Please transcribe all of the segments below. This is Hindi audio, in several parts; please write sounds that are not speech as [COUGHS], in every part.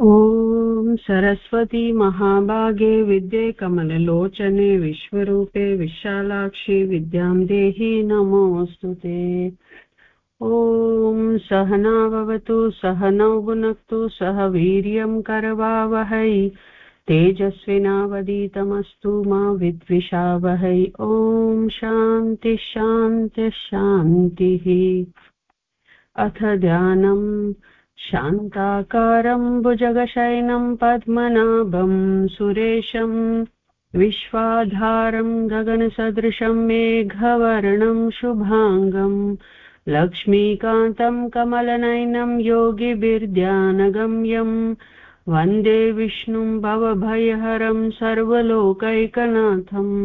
ॐ सरस्वती महाभागे विद्ये कमललोचने विश्वरूपे विशालाक्षि विद्यां देहि नमोऽस्तु ते। ॐ सहना भवतु सहनौ भुनक्तु सह वीर्यं करवावहै तेजस्विनावदीतमस्तु मा विद्विषावहै। ॐ शान्तिः शान्तिः शान्तिः। अथ ध्यानम्। शान्ताकारं भुजगशयनं पद्मनाभं सुरेशं विश्वाधारं गगनसदृशं मेघवर्णं शुभाङ्गं लक्ष्मीकान्तं कमलनयनं योगिभिर्ध्यानगम्यं वंदे विष्णुं भवभयहरं सर्वलोकैकनाथम्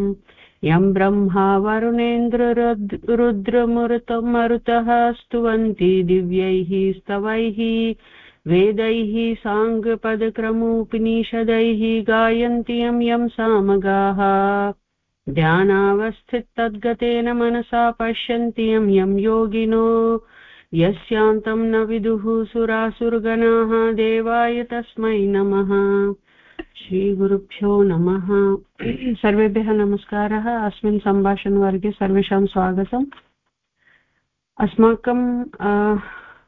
यं ब्रह्मा वरुणेन्द्ररुद्रमरुतमरुतः स्तुवन्ति दिव्यैः स्तवैः वेदैः साङ्गपदक्रमोपनिषदैः गायन्ति यं यं सामगाः ध्यानावस्थितद्गतेन मनसा पश्यन्ति यं यं योगिनो यस्यान्तं न विदुः सुरासुरगणाः देवाय तस्मै नमः श्रीगुरुभ्यो नमः। सर्वेभ्यः नमस्कारः। अस्मिन् सम्भाषणवर्गे सर्वेषां स्वागतम्। अस्माकं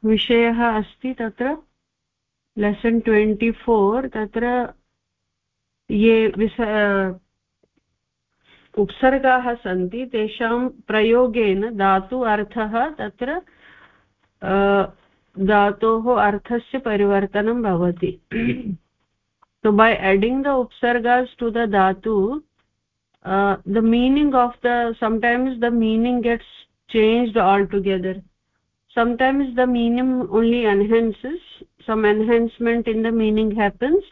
विषयः अस्ति तत्र लेसन् ट्वेण्टि फोर् तत्र ये विस उपसर्गाः सन्ति, तेषां प्रयोगेन धातु अर्थः तत्र धातोः अर्थस्य परिवर्तनं भवति। So by adding the upsargas to the dhatu uh, the meaning of the sometimes the meaning gets changed altogether. Sometimes the meaning only enhances some enhancement in the meaning happens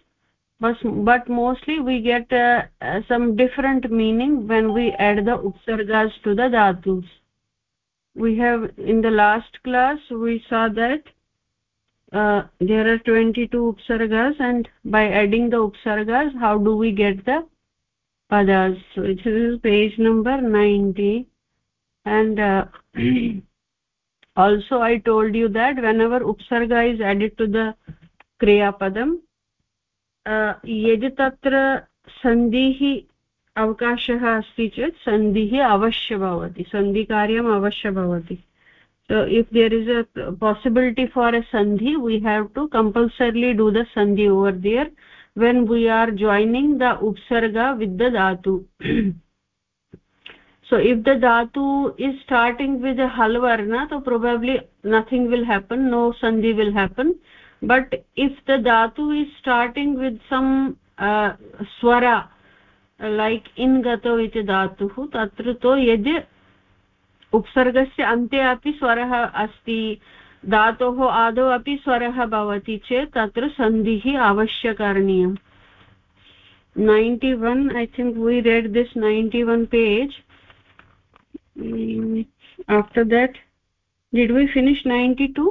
but but mostly we get uh, uh, some different meaning when we add the upsargas to the dhatus. We have in the last class we saw that uh, there are 22 upsargas and by adding the upsargas how do we get the padas so this is page number 90 and uh, [CLEARS THROAT] also i told you that whenever upsarga is added to the kriya padam यदि तत्र सन्धिः अवकाशः अस्ति चेत् सन्धिः अवश्य भवति सन्धिकार्यम् अवश्य भवति so if there is a possibility for a sandhi we have to compulsorily do the sandhi over there when we are joining the upsarga with the dhatu. [CLEARS THROAT] So if the dhatu is starting with a hal varna so probably nothing will happen no sandhi will happen. But if the dhatu is starting with some uh, swara like in gato iti dhatuh tatra to yadi उपसर्गस्य अन्ते अपि स्वरः अस्ति। धातोः आदौ अपि स्वरः भवति चेत् तत्र सन्धिः अवश्य करणीयम् ninety one I think we read this ninety one page after that did we finish ninety two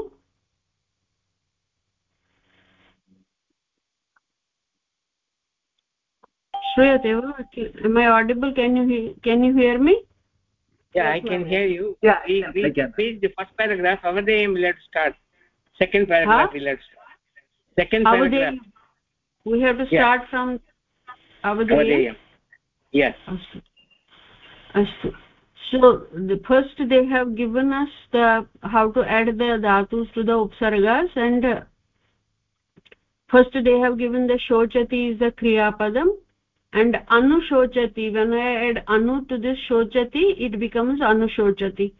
श्रूयते वा I audible can you can you hear me yeah i can hear you. Yeah we, we read the first paragraph. Avadeyam let's start. Second paragraph huh? let's start. Second paragraph. we have to start yeah. from avadeyam yes. Astu astu so the first they have given us the how to add the dhatus to the upsargas and uh, first they have given the shochati is the kriya padam and anushochati when i add anu to this shochati it becomes anushochati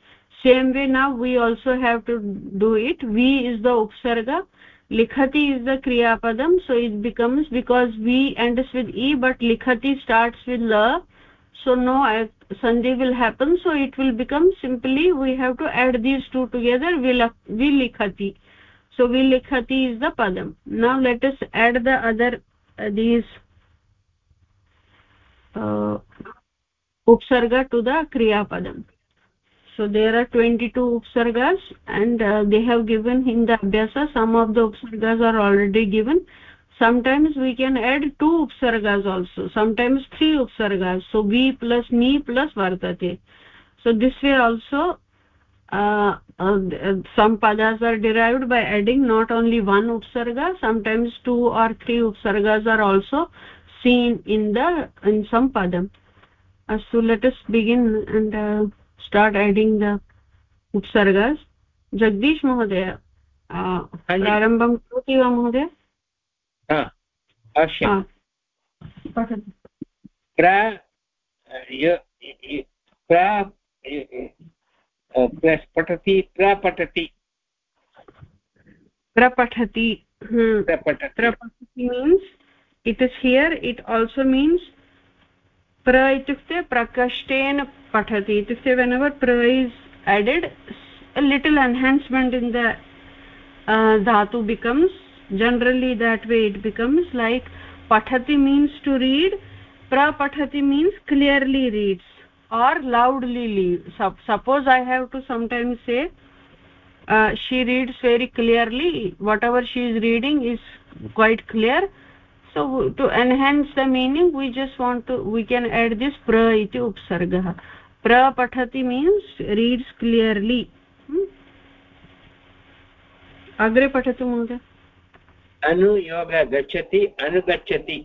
same way now we also have to do it. V is the upsarga likhati is the kriya padam so it becomes because v ends with e but likhati starts with la so no sandhi will happen so it will become simply we have to add these two together vi likhati. So vi likhati is the padam. Now let us add the other uh, these upsarga to the kriya padam so there are 22 upsargas and uh, they have given in the abhyasa some of the upsargas are already given. Sometimes we can add two upsargas also. Sometimes three upsargas so v plus ni plus vartate. So this way also uh, uh, some padas are derived by adding not only one upsarga sometimes two or three upsargas are also seen in the in some padam uh, so let us begin and uh, start adding the upsargas jagdish mahodaya प्रारम्भं करोति वा महोदय पठति प्रपठति प्रपठति प्रपठति means it is here it also means pra itukte patati. pathati whenever pra is added a little enhancement in the uh, dhatu becomes generally that way it becomes like patati means to read pra means clearly reads or loudly reads. suppose i have to sometimes say uh, she reads very clearly whatever she is reading is quite clear so to enhance the meaning we just want to we can add this pra iti upsargah pra pathati means reads clearly hmm? अग्रे पठतु महोदय अनुयोग गच्छति अनुगच्छति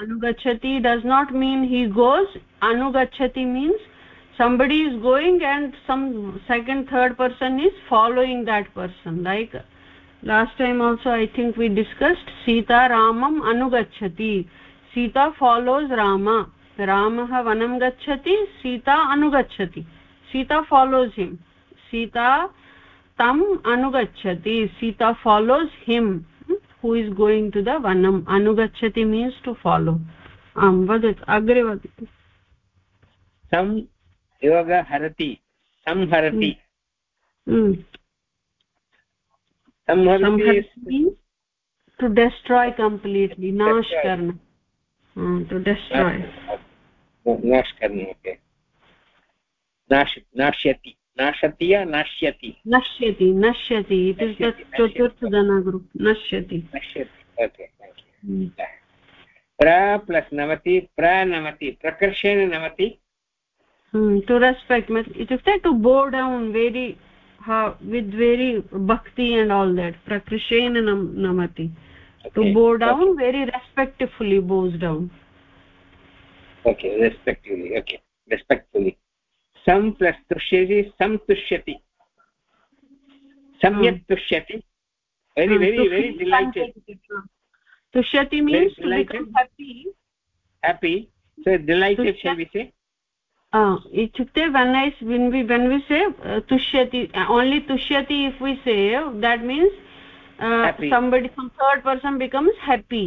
अनुगच्छति does not mean he goes अनुगच्छति means somebody is going and some second third person is following that person like last time also i think we discussed sita ramam anugachhati sita follows rama. Ramah vanam gachhati sita anugachhati sita follows him. Sita tam anugachhati sita follows him. Hmm? Who is going to the vanam? Anugachhati means to follow. Am vadat agre vadatu sam yoga harati. Sam harati. Hmm. hmm. Going to the वनम् अनुगच्छति मीन्स् टु फालो आम् वदतु अग्रे वदतु सं योग हरति संहरति टु डेस्ट्राय् कम्प्लीट्लि नाश् कर्ण टु डेस्ट्राय् नाश् कर्ण नाश्यति नाशति या नश्यति नश्यति नश्यति इट् इस् द चतुर्थजनगुरु नश्यति नश्यति ओके प्र प्लस् नमति प्रनमति प्रकर्षेण नमति टु रेस्पेक्ट् इत्युक्ते to bow down very with very भक्ति एण्ड् आल् देट् प्रकृषेण नमति to bow down very respectfully bows down okay respectively okay respectfully सं प्लस् तुष्यति सन्तुष्यति सम्यक् hmm. तुष्यति very very very delighted तुष्यति means happy. So delighted shall we say? इत्युक्ते when ice win we when we say तुष्यति only तुष्यति if we say that means somebody some third person becomes happy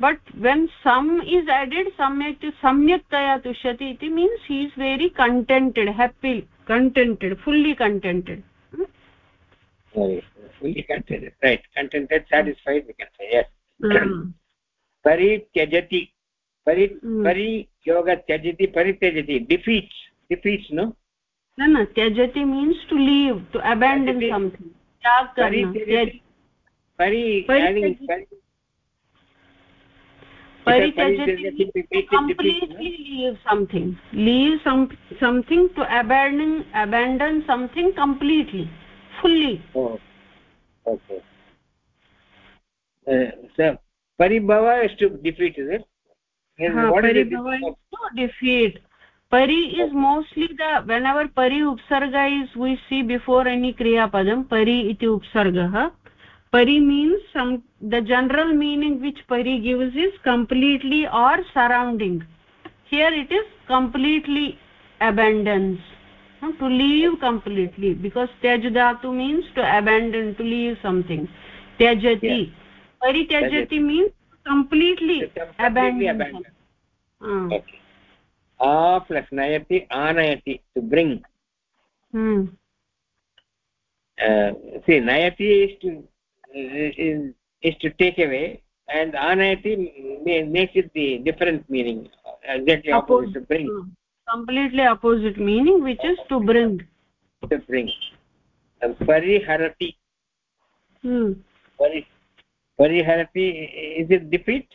but when सम् इस् एडेड् सम्यक् सम्यक्तया तुष्यति इति means he is very contented happy contented fully contented त्यजति परि परि त्यजति परित्यजति defeats defeats no no no tyajati means to leave to abandon something त्याग करना completely leave something leave some something to abandon abandon something completely fully oh okay uh, so paribhava is to defeat is it uh, defeat परि is mostly the when our परि उपसर्ग is we see before any क्रियापदम परि इति उपसर्ग. परि मीन्स सम् द जनरल मीनिंग विच परि gives is completely or surrounding here it is completely abundance to leave completely because त्यज दातु means to abandon to leave something त्यजति परि त्यजति means completely abandon, abandon. Uh. okay. A plus nayati anayati to bring. Hmm. Uh, see nayati is to is, is to take away and anayati makes it the different meaning exactly opposite, to bring. Completely opposite meaning which is to bring. To bring. And pariharati. Hmm. Pari, pariharati is it defeat?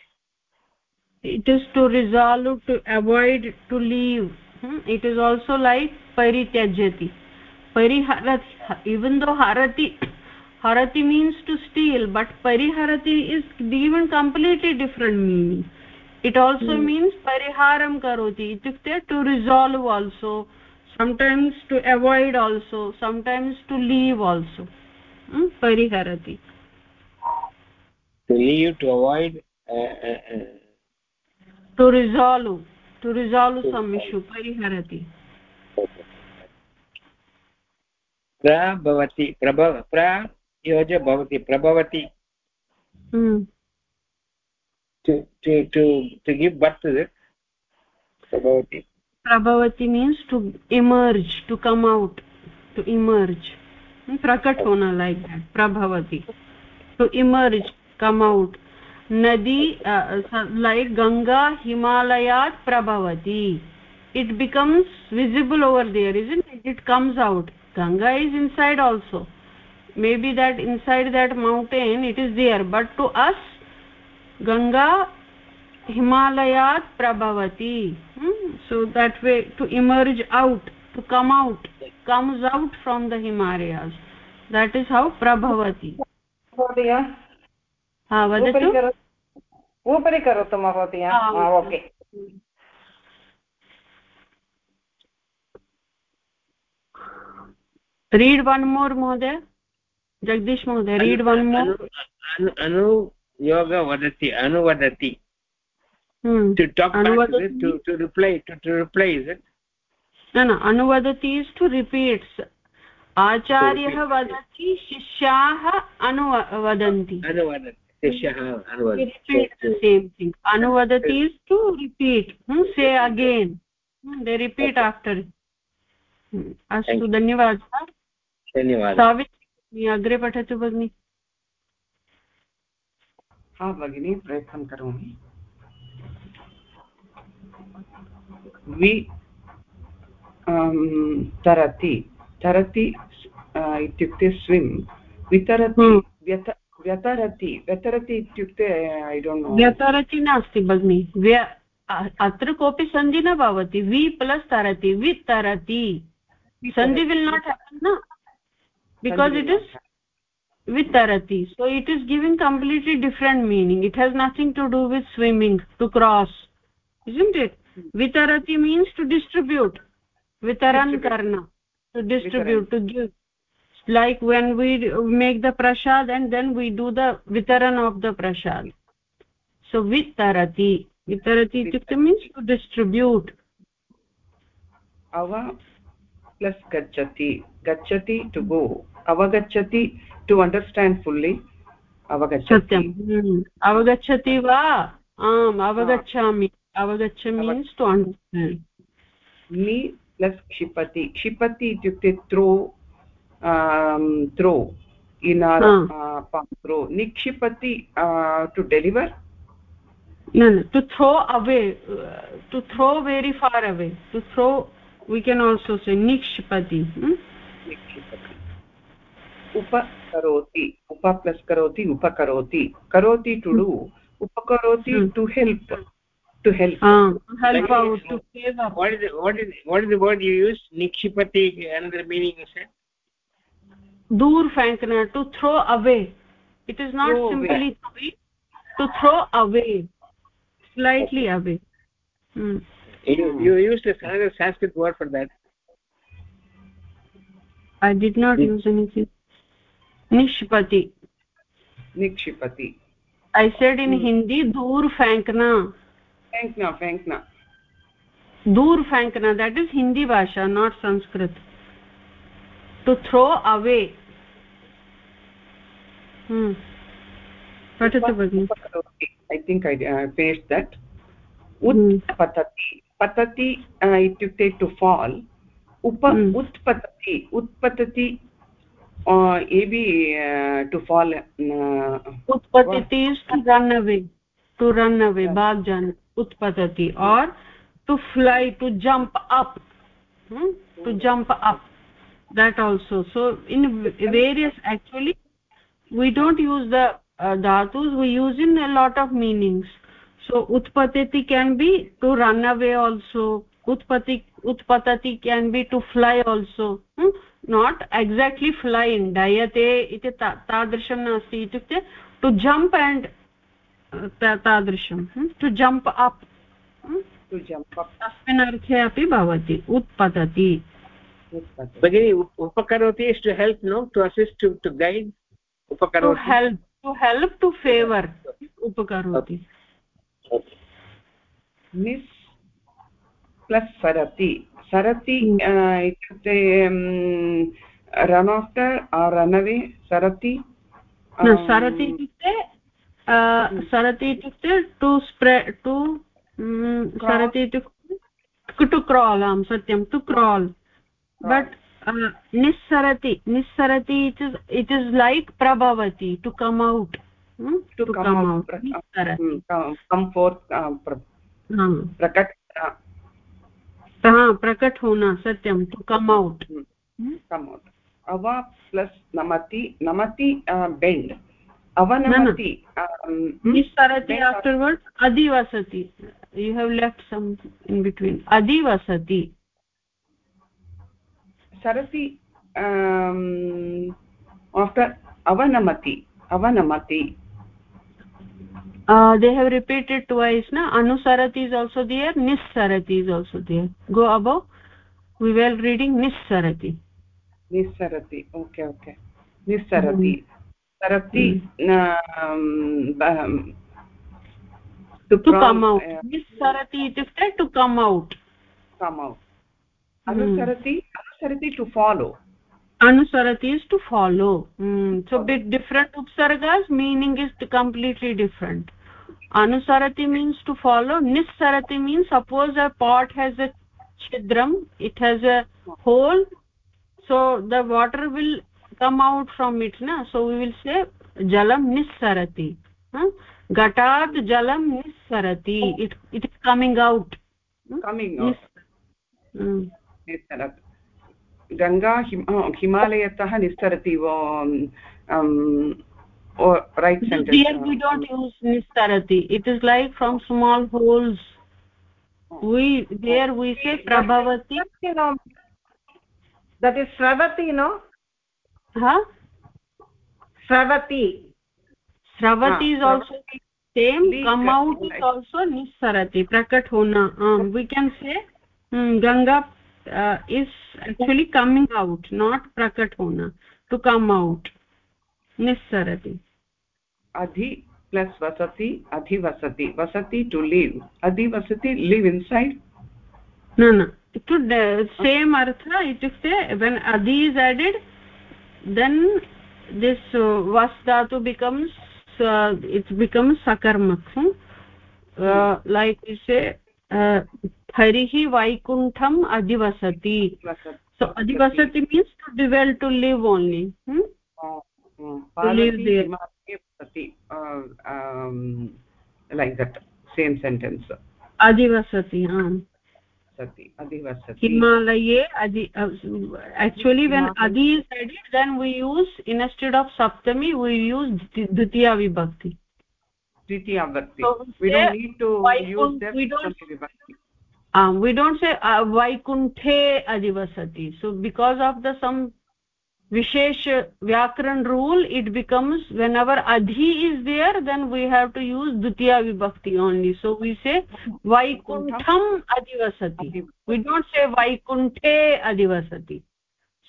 It is to resolve to avoid to leave. Hmm? it is also like parityajati pariharati even though harati [COUGHS] harati means to steal but pariharati is given completely different meaning. It also hmm. means pariharam karoti. Itukte to resolve also sometimes to avoid also sometimes to leave also. Hmm? pariharati to leave to avoid uh, uh, uh. to resolve to resolve some issue pariharati प्रभवति प्रभव प्रयोज भवति प्रभवति to to to to give birth to it prabhavati prabhavati means to emerge to come out to emerge prakat hona like that prabhavati to emerge come out. Nadi uh, like ganga himalayat prabhavati. It becomes visible over there isn't it? It comes out. Ganga is inside also. Maybe that inside that mountain it is there. But to us ganga himalayat prabhavati. Hmm? so that way to emerge out to come out comes out from the himalayas. That is how prabhavati हाँ, उपरि करोतु तो महोदय। हाँ, हाँ, ओके। रीड् वन् मोर् महोदय। जगदीश महोदय रीड् वन् मोर् अनुयोग वदति अनुवदति न न अनुवदति इस् टु रिपीट्स् आचार्यः वदति शिष्याः अनुवदन्ति शिष्यः अनुवदति is to repeat say again they repeat after अस्तु धन्यवादः. धन्यवादः. अग्रे पठतु भगिनि. हा भगिनी प्रयत्नं करोमि. वि तरति. तरति इत्युक्ते स्विम्. वितरति हम्म। व्यत व्यतरति व्यतरति इत्युक्ते ऐ डोण्ट् नो व्यतरति नास्ति भगिनि व्य अत्र कोऽपि सन्धि न भवति वि प्लस् तरति वि तरति। सन्धि will not happen because it is with तरति so it is giving completely different meaning it has nothing to do with swimming to cross it वितरति means to distribute वितरन् कर्ण to distribute to give like when we make the prasad and then we do the vitaran of the prasad so vitarati vitarati ityukte means to distribute ava plus gachati gachati to go avagachati to understand fully avagachati satyam avagachati va आम् अवगच्छामि अवगच्छ मीन्स् टु अण्डर्स्टाण्ड् नि प्लस् क्षिपति क्षिपति इत्युक्ते throw throw in or throw निक्षिपति to deliver to throw away to throw very far away to throw we can also say निक्षिपति उपकरोति उप प्लस् करोति उपकरोति करोति टु डु उपकरोति to help to help निक्षिपति another meaning dur fenkna to throw away it is not throw simply away. to throw away slightly away hmm. you you used another sanskrit word for that i did not Nik use anything nishpati nikshipati i said in hmm. hindi dur fenkna fenkna fenkna dur fenkna that is hindi bhasha not sanskrit to throw away I think I faced that पतति इत्युक्ते टु फाल् उप उत्पतति उत्पतति ए बि टु फाल् उत्पतति टु रन् अवे बाग् जान् उत्पतति और् to fly to jump up to jump up that also so in various actually we don't use the uh, dhatus we use in a lot of meanings so utpatiti can be to run away also utpati utpatati can be to fly also hmm? not exactly flying dayate iti tadrisham nasti itukte to jump and तादृशं to jump up to jump up तस्मिन् अर्थे अपि भवति उत्पतति भगिनि उपकरोति is to help no to assist to guide उपकरोति। Help to help to favour उपकरोति। मिस् प्लस् सरति सरति इत्युक्ते रन् आफ्टर् रन् अवे सरति सरति इत्युक्ते सरति इत्युक्ते टु स्प्रे टु सरति इत्युक्ते टु क्राल् आम् सत्यं टु क्राल् बट् निस्सरति निस्सरति इट् इस् लैक् प्रभवति to come out to come out प्रकट हाँ प्रकट होना सत्यं to come out come out अवा प्लस् नमति नमति बेण्ड् अवनमति निस्सरति afterwards अधिवसति. You have left some in between अधिवसति. सरति आफ्टर् अवनमति अवनमति uh, they have repeated twice na anusarati is also there nissarati is also there go above we were reading nissarati nissarati okay okay nissarati mm -hmm. sarati to come out this sarati itukte to come out come out Hmm. anusarati anusarati to follow. Anusarati is to follow. Mm. so bit different upsargas meaning is completely different. Anusarati means to follow. Nissarati means suppose a pot has a chidram it has a hole so the water will come out from it na? So we will say jalam nissarati ghatat jalam nissarati it it is coming out. Hmm? Coming out hmm. निस्तरत्। गङ्गा हिम हिमालयतः निस्तरति वो right centre we don't use निस्तरति। It is like from small holes प्रभवति दट् इस् स्रवति नो स्रवति स्रवति is also same amount is also निस्सरति प्रकट् होना वी केन् से Ganga is actually coming out not prakat hona to come out nisarati adhi plus vasati adhi vasati vasati to live adhi vasati live inside no no to uh, same artha itukte when adhi is added then this uh, vas dhatu becomes uh, it becomes sakarmak hmm? uh, like we say harihi हरिः वैकुण्ठम् अधिवसति। So अधिवसति। Means to dwell to live only अधिवसति हिमालये अधि वेन् अधि is added then we use instead of Saptami we use द्वितीया द्वितीया विभक्ति। Um we don't say uh, vaikunthe adivasati. So because of the some vishesh vyakaran rule it becomes whenever adhi is there then we have to use dutiya vibhakti only. So we say vaikuntham adivasati. We don't say vaikunthe adivasati.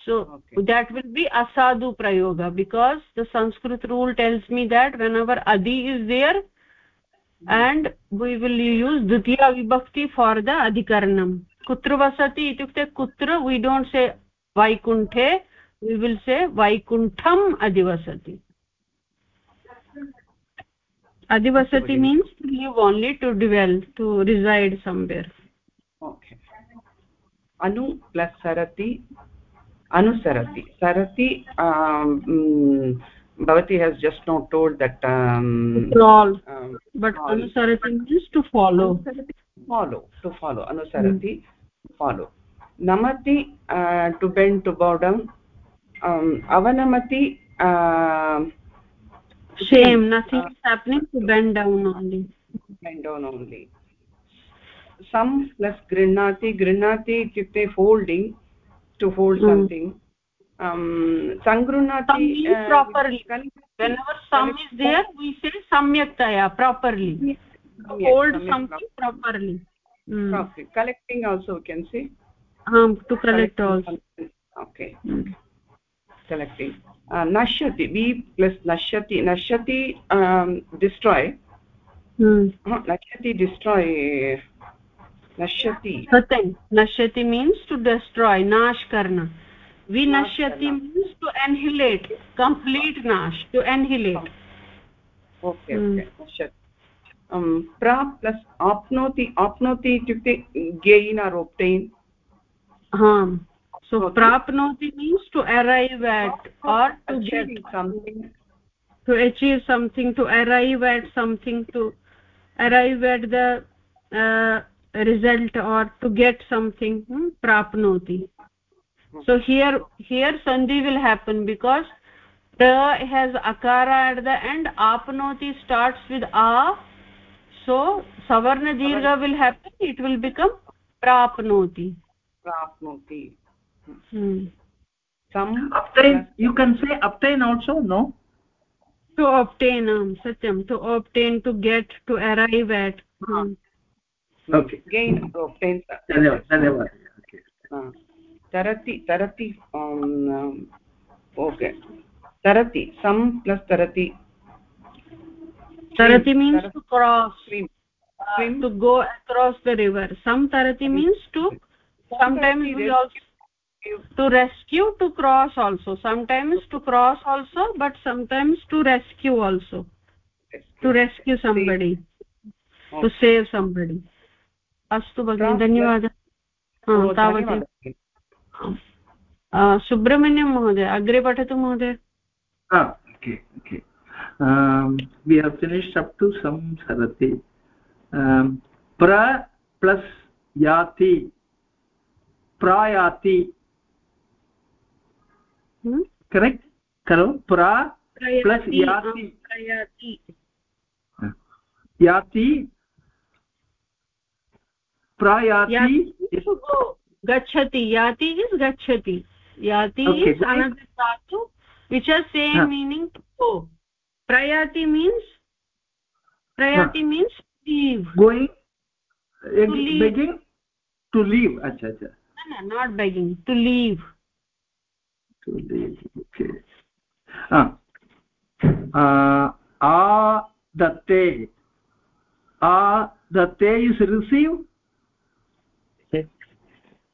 So okay. that will be asadu prayoga because the sanskrit rule tells me that whenever adi is there and we will use dutiya vibhakti for the adhikaranam kutra vasati itukte kutra we don't say vaikunthe we will say vaikuntham adivasati adivasati means to live only to dwell to reside somewhere okay anu plus sarati anusarati sarati um, Bhavati has just now told that um, um, but all. anusarati means to follow. Follow to follow. Anusarati mm. follow. Namati uh, to bend to bow down. Um, avanamati uh, shame nothing uh, is happening to bend down only. Bend down only. Some plus grinnati. Grinnati ityukte folding to fold hmm. something. सङ्गृह्णाति properly whenever sum is there we say samyaktaya properly hold something properly mm. properly collecting also can say um to collect also okay mm. collecting uh, nashyati v plus nashyati nashyati um, destroy hmm nashyati destroy nashyati satyam nashyati means to destroy nash karna vinashyati means to annihilate complete nash to annihilate. Okay okay. Nashyati um pra plus apnoti apnoti itukte gain or obtain ha so prapnoti means to arrive at or to get. Something. To achieve something to arrive at something to arrive at the uh, result or to get something. Hmm? prapnoti so here here sandhi will happen because the has akara at the end apnoti starts with a. So savarna dirgha will happen it will become prapnoti prapnoti hmm. some obtain you can say obtain also no? To obtain um, satyam to obtain to get to arrive at. Hmm. okay. Gain to obtain dhanyawad dhanyawad तरति तरति um, ओके तरति सम प्लस तरति. तरति means to cross swim swim to go across the river some तरति means to sometimes we also to rescue to cross also sometimes to cross also but sometimes to rescue also to rescue somebody to save somebody अस्तु भगिनि धन्यवादः। oh, तावदेव सुब्रह्मण्यं महोदय अग्रे पठतु महोदय। Okay okay. We have finished up to plus याति प्रायाति। करेक्ट्? खलु प्रा प्लस् याति। याति प्रायाति gachati yati is gachati yati okay, is another dhatu which has same huh. meaning to go prayati means prayati huh. means leave going to leave. begging to leave acha acha no, no not begging to leave to leave okay ah uh, a datte a datte is received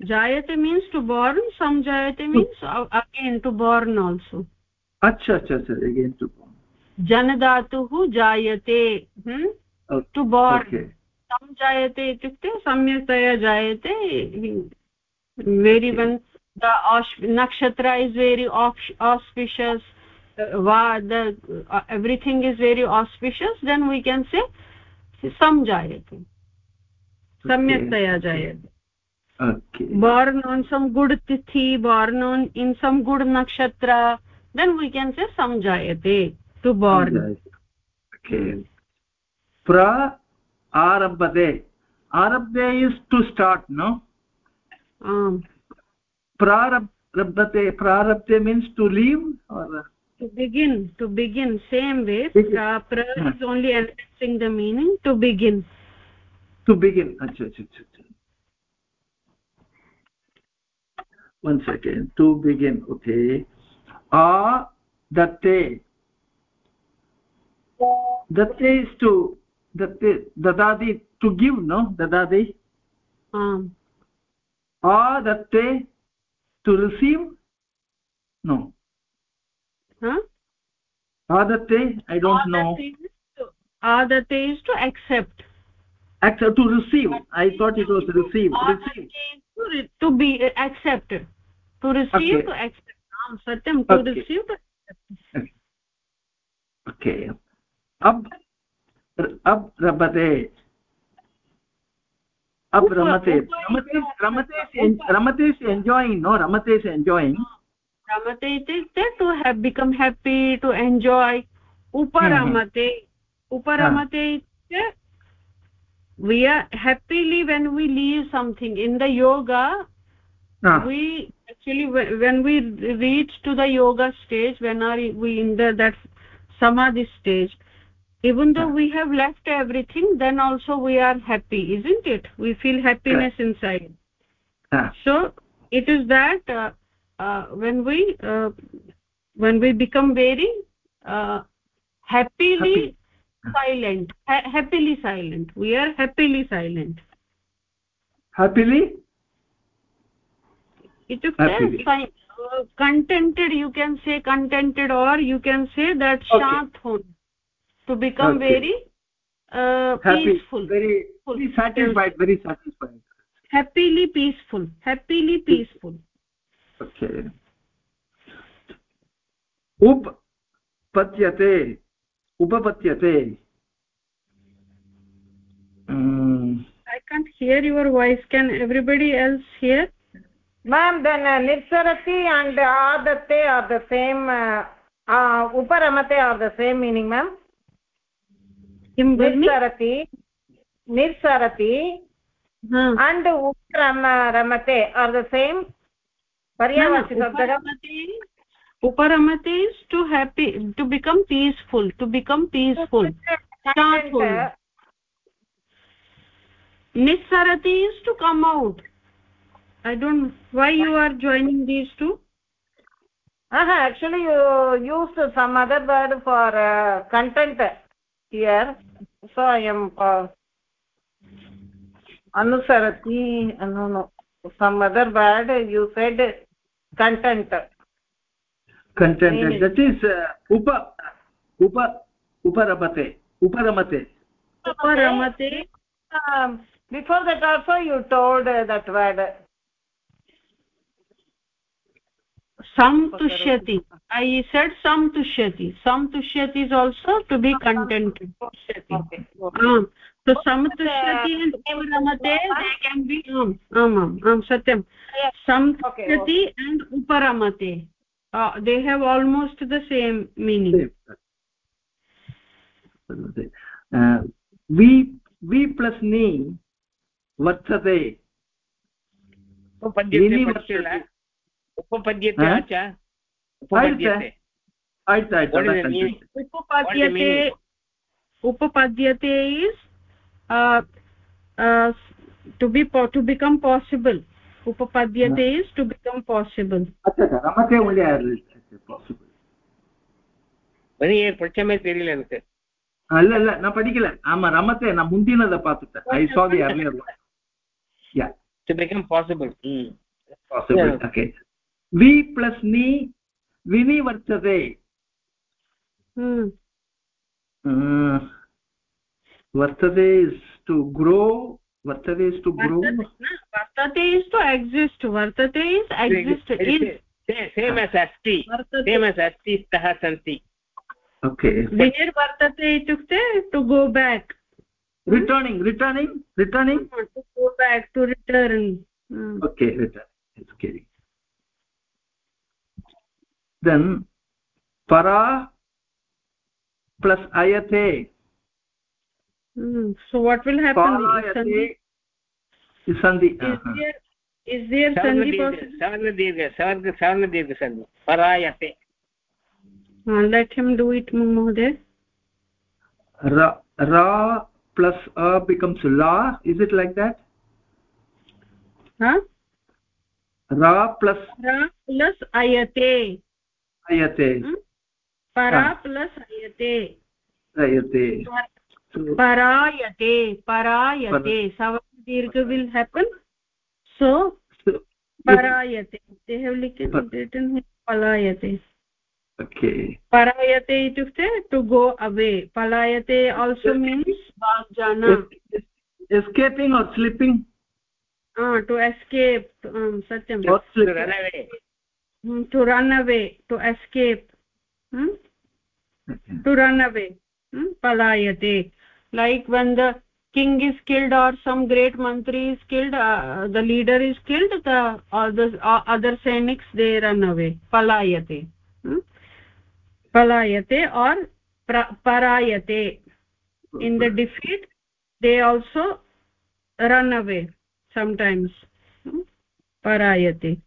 जायते मीन्स टु बोर्न् सम् जायते means again to born also अच्छा अच्छा जनधातुः जायते टु बोर्न् सम् जायते इत्युक्ते सम्यक्तया जायते वेरि वन् द नक्षत्र इस् वेरि आस्पिशस् वा the everything is very auspicious then we can say सम् जायते सम्यक्तया जायते okay born on some good tithi born on in some good nakshatra then we can say samjayate to born okay pra arabhate arabhate is to start no um prarabhate prarabhate means to leave or to begin to begin same way pra, pra is only enhancing the meaning to begin to begin acha acha acha one second. To begin okay. A datte. Datte is to datte dadadi to give no? Dadadi? Um. A datte to receive? No. Huh? Adatte i don't know. adatte is to accept. Accept to receive. I thought it was receive. Receive. to, re- to be accepted to receive okay अब अब रमते अब रमते रमते रमते रमते नो रमते इज़ रमते is to have become happy to enjoy उपरमते उपरमते is we are happily when we leave something in the yoga ah, we actually wh- when we reach to the yoga stage when are we in the that samadhi stage even though we have left everything then also we are happy isn't it? We feel happiness inside. Ah, so it is that uh, uh, when we uh, when we become very uh, happily Happy. silent ha- happily silent. We are happily silent. Happily itukte Happily. fine uh, contented you can say contented or you can say that Okay. shant hon. To become Okay. very uh, happy peaceful. very very satisfied very satisfied. Happily peaceful. Happily peaceful. Okay. Up patyate upapatyate mm, i can't hear your voice. Can everybody else hear ma'am then uh, nitsarati and adate are the same uh, uh, uparamate are the same meaning ma'am. Kim nitsarati huh. and uparamate are the same. Sabdagam uparamate uparamate is to happy to become peaceful to become peaceful shant hon nissarati is to come out i don't why you are joining these two? Uh actually you used some other word for uh, content here. So i am uh, anusarati uh, no no some other word you said content. Content Meaning. that is uh, upa upa uparamate. Uparamate. Uparamate. Um, before that also you told uh, that word samtushyati i said samtushyati samtushyati is also to be contented okay um so samtushyati and uparamate they can be um um um, um satyam samtushyati and uparamate uh, they have almost the same meaning uh, we we plus ni वर्तते उपपद्यते च उपपद्यते उपपद्यते is uh, uh, to be to become possible upapadyate yeah. is to become possible acha ramate only possible very பிரச்சமே தெரியல எனக்கு அல்ல இல்ல நான் படிக்கல ஆமா ரமத்தை நான் முந்தினத பாத்துட்டேன் I saw the earlier yeah to become possible hmm possible okay we plus नि विनिवर्तते। वर्तते टु ग्रो वर्तते इस् ग्रो वर्तते इस् टु एक्सिस्ट् वर्तते इस् एक्सिस्ट् इस् अस्ति फेमस् अस्ति स्तः सन्ति ओके विनिर्वर्तते इत्युक्ते to go back returning returning returning to go back to return okay return it's केरि then para plus ayate Hmm. so what will happen is parayate sandhi, is sandhi is uh-huh. there is there sandhi possible सवर्णदीर्घ सवर्ग सवर्णदीर्घ सन्ति परायते uh, let him do it mohoday ra ra plus a becomes la is it like that huh ra plus para plus ayate Hmm? Ah. parayate parayate dirgha will happen so parayate they have written Par- written here palayate okay parayate itukte to go away palayate also means bhagjana Yes- escaping or slipping uh, to escape um, satyam or to slipping run away Hmm, to run away to escape. Hmm? to run away. Hmm? palayate. Like when the king is killed or some great mantri is killed uh, the leader is killed the uh, other sainiks they run away. Palayate. Hmm? palayate or pra- parayate. In the defeat they also run away sometimes. Hmm? parayate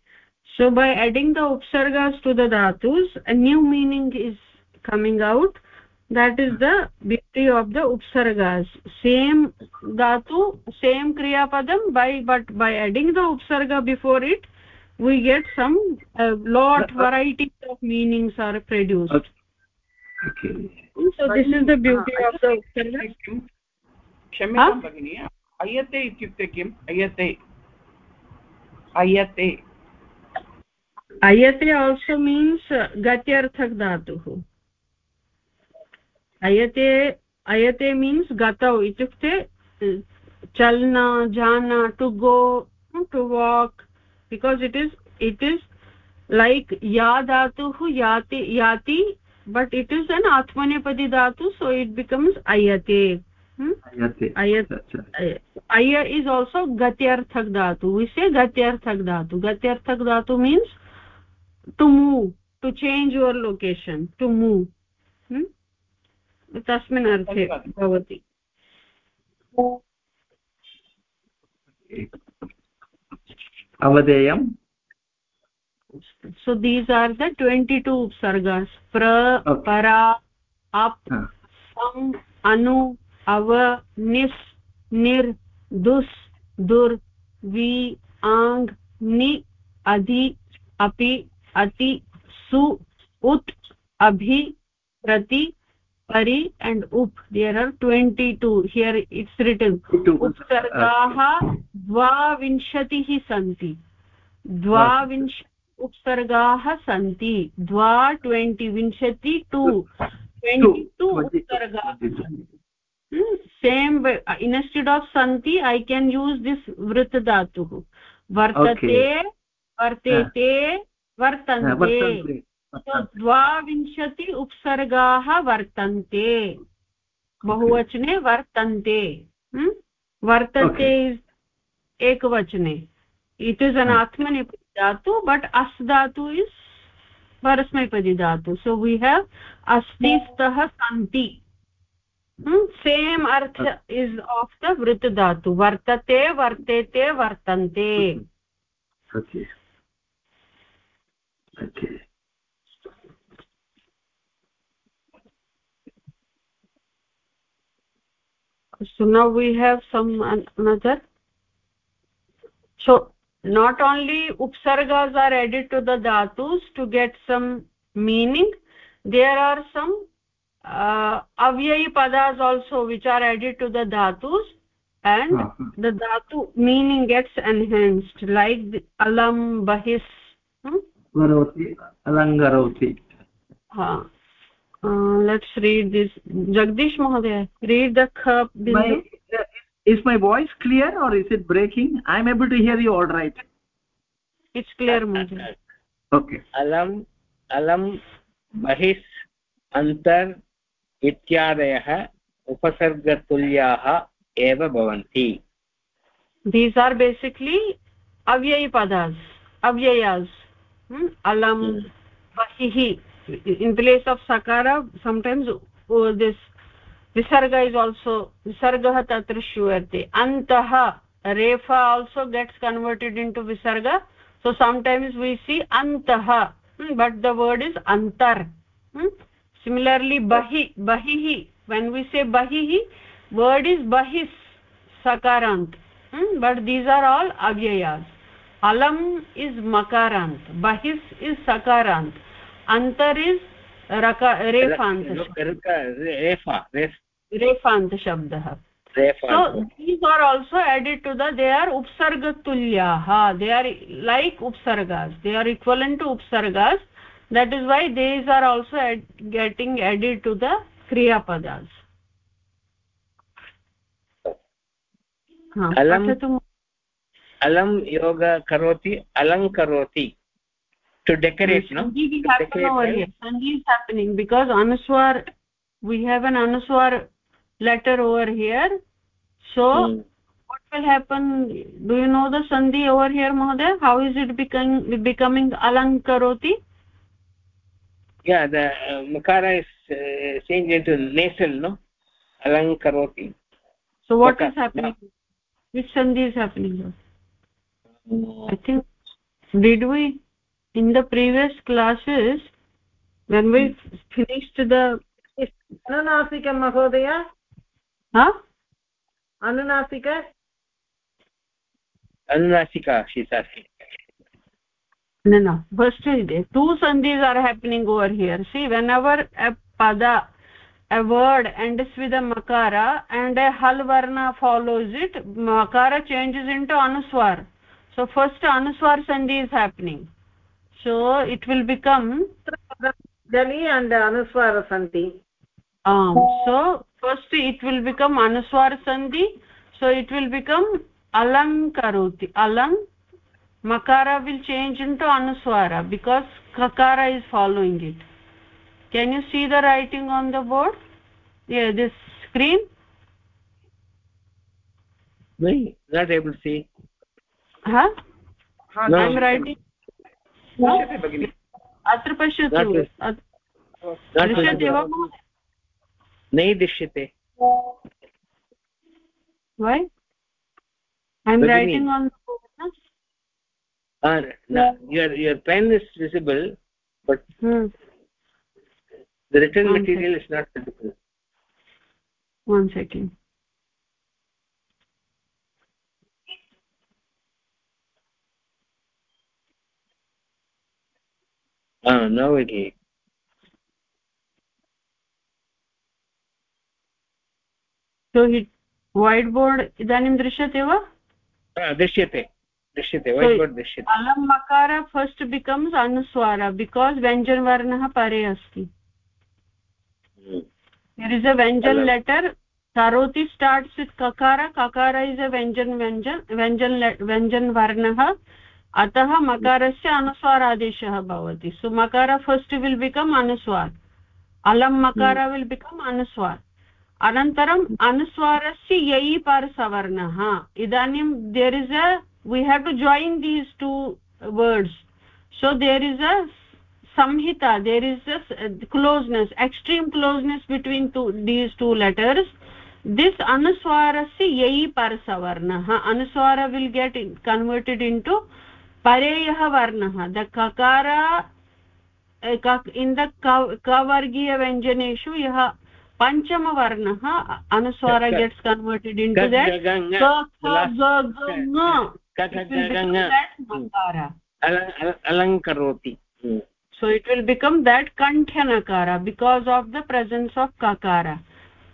so by adding the upsargas to the dhatus a new meaning is coming out that is the beauty of the upsargas same dhatu same kriya padam by but by adding the upsarga before it we get some uh, lot varieties of meanings are produced okay okay so this is the beauty of the upsarga किं क्षम्यतां भगिनि अयते इत्युक्ते किम् अयते अयते अयते आल्सो मीन्स् गत्यर्थक् धातुः अयते अयते मीन्स् गतौ इत्युक्ते चलना जान to go to walk because it is it is like या धातुः याति याति बट् इट् इस् एन् आत्मनेपदि धातु सो इट् बिकम्स् अयते अय इस् आल्सो गत्यर्थक् धातु विषये गत्यर्थक् धातु गत्यर्थक् धातु means to move to change your location to move hmm? तस्मिन् अर्थे भवति avadeyam so these are the 22 upsargas pra Okay. para ha sam anu ava nis nir dus dur vi ang ni adhi api ati su ut abhi prati pari and up there are 22 here it's written. उपसर्गाः द्वाविंशतिः सन्ति. द्वाविंश उपसर्गाः सन्ति. द्वा ट्वेण्टि विंशति टु. ट्वेण्टि टु उपसर्गाः सेम् इन्स्टिट्यूट् आफ् सन्ति ऐ केन् यूस् दिस् वृत् धातुः वर्तते वर्तेते वर्तन्ते। So, द्वाविंशति उपसर्गाः वर्तन्ते। बहुवचने वर्तन्ते? वर्तते इस् एकवचने। इट् इस् अन् आत्मनेपदी धातु बट् अस् धातु इस् परस्मैपदी धातु। सो वी हेव् अस्ति स्तः सन्ति सेम् अर्थ इस् आफ् द वृत् धातु। वर्तते वर्तेते वर्तन्ते। Okay so now we have some an- another so not only upsargas are added to the dhatus to get some meaning there are some uh, avyayi padas also which are added to the dhatus and Ah, ah. the dhatu meaning gets enhanced like the alam bahis hmm? Uh, uh, let's read this jagdish mohoday read the kha my bindu is my voice clear or is it breaking i'm able to hear you all right it's clear mohoday okay अलम् अलं बहिस् अन्तर् इत्यादयः उपसर्गतुल्याः एव भवन्ति these are basically avyayi padas avyayas hmm? Alam bahihi in place of sakara sometimes oh, this visarga is also visargah tatra shruyate antah refa also gets converted into visarga so sometimes we see antah hmm? but the word is antar hmm? similarly bahi bahihi when we say bahihi word is bahis sakarant hmm? but these are all avyayas alam is makarant bahis is sakarant antar is raka refant रेफा refant shabdah so these are also added to the they are upsarga tulyaha they are like upsargas they are equivalent to upsargas that is why these are also add, getting added to the kriya padas अलं पठतु अलं योग करोति अलं करोति to decorate no Sandhi is happening over here. Sandhi is happening because anuswar, we have an anuswar letter over here. So, Hmm. what will happen? Do you know the sandhi over here, Mahoday? How is it becoming, becoming alankaroti? yeah the uh, makara is uh, changed into nasal no alang karoti So, what Okay, is happening? yeah. Which sandhi is happening? i think did we in the previous classes when we finished the anunasika mahodaya? Huh? Anunasika anunasika she's asking. No no first two sandhis are happening over here. See whenever a pada a word ends with a makara and a halvarna follows it makara changes into anuswar so first anuswar sandhi is happening. So it will become dali and anuswar sandhi. Um so first it will become anuswar sandhi. So it will become alam karoti. Alam makara will change into anuswara because kakara is following it. Can you see the writing on the board? Yeah this screen? No not able to see. अत्र पश्यतु। नै दृश्यते your pen is visible but the return material is not one second Uh, no, Iggy. So तो he whiteboard इदानीं दृश्यते वा? दृश्यते। दृश्यते तो परे अस्ति। इस् अ व्यञ्जन लेटर् करोति स्टार्ट्स् वित् ककार ककार इस् अ व्यञ्जन व्यञ्जन व्यञ्जन व्यञ्जनवर्णः अतः मकारस्य अनुस्वार आदेशः भवति। सु मकार hmm. फस्ट् विल् बिकम् अनुस्वार्। अलं मकार विल् बिकम् अनुस्वार्। अनन्तरम् अनुस्वारस्य यै पर् सवर्णः इदानीं there is a we have to join these two words so there is a Samhita there is a closeness extreme closeness between two these two letters this anuswarasya yai par savarna anuswara will get converted into uh, परेयः वर्णः द ककार इन् द कवर्गीयव्यञ्जनेषु यः पञ्चमवर्णः अनुस्वार gets converted into that अलङ्करोति so it will become that कण्ठ्यनकार because of the presence of ककार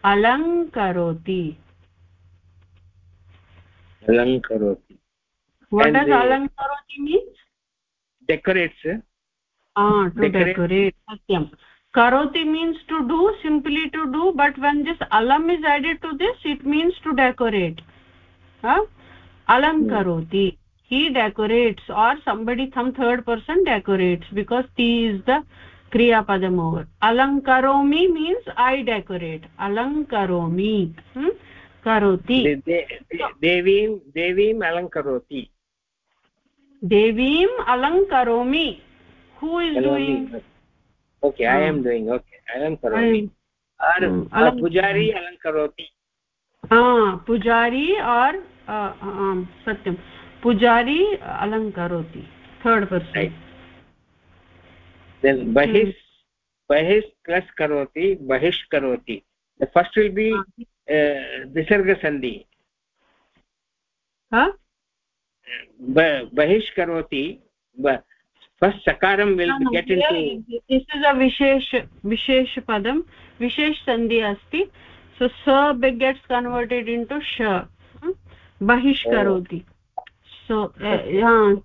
अलङ्करोति अलङ्करोति what does alankaroti means decorates eh? ah to Decorate. decorate satyam karoti means to do simply to do but when this alam is added to this it means to decorate huh alankaroti he decorates or somebody some third person decorates because t is the kriya padam over alankaromi means i decorate alankaromi hmm? karoti De- de- de- devim devim alankaroti devim alankaromi who is doing okay i am doing okay alankaroti or Hmm, pujari alankaroti ah pujari or uh, um, satyam pujari alankaroti third person right then bahis bahis plus karoti bahish karoti the first will be uh, visarga sandhi huh Ba- first sakaram will No, no, get into this is a vishesh vishesh padam vishesh sandhi asti so sa gets converted into sha hmm? bahish Oh. so uh, yeah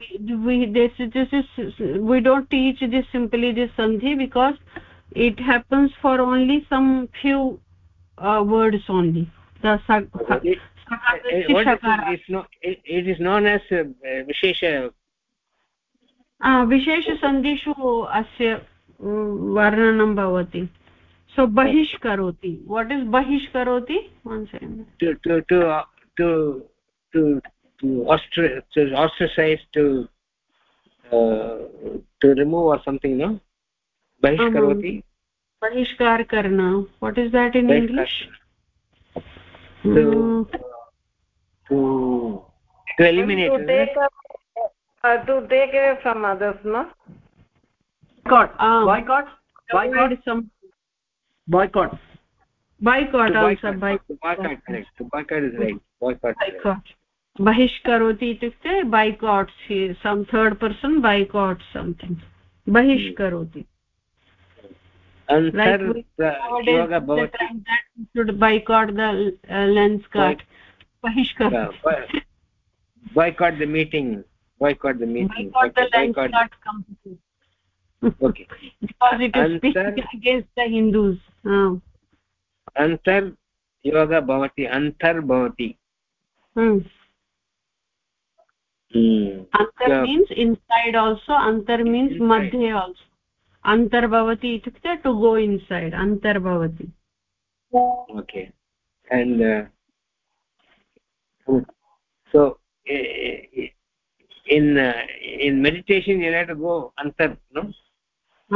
we this this is we don't teach this simply this sandhi because it happens for only some few uh, words only the sa- विशेष विशेषसन्धिषु अस्य वर्णनं भवति सो बहिष्करोति वाट् इस् बहिष्करोति वन् सेकेण्ड्सैस् रिमूव् आर् सम्थिङ्ग् न what is that in English to to eliminate to take, uh, to take away from others no boycott um, boycott boycott some boycott boycott also boycott boycott correct boycott is right boycott boycott बहिष्करोति इत्युक्ते boycotts some third person boycott something बहिष्करोति boycott the Lenskart बहिष्करोति boycott the meeting boycott the meeting boycott the boycott. Card company. okay [LAUGHS] because it is speaking against the hindus uh. antar yoga bhavati antar bhavati hmm Hmm. antar means inside also antar means madhye also antar bhavati itukte to go inside antar bhavati okay and uh, so in uh, in meditation you have to go antar no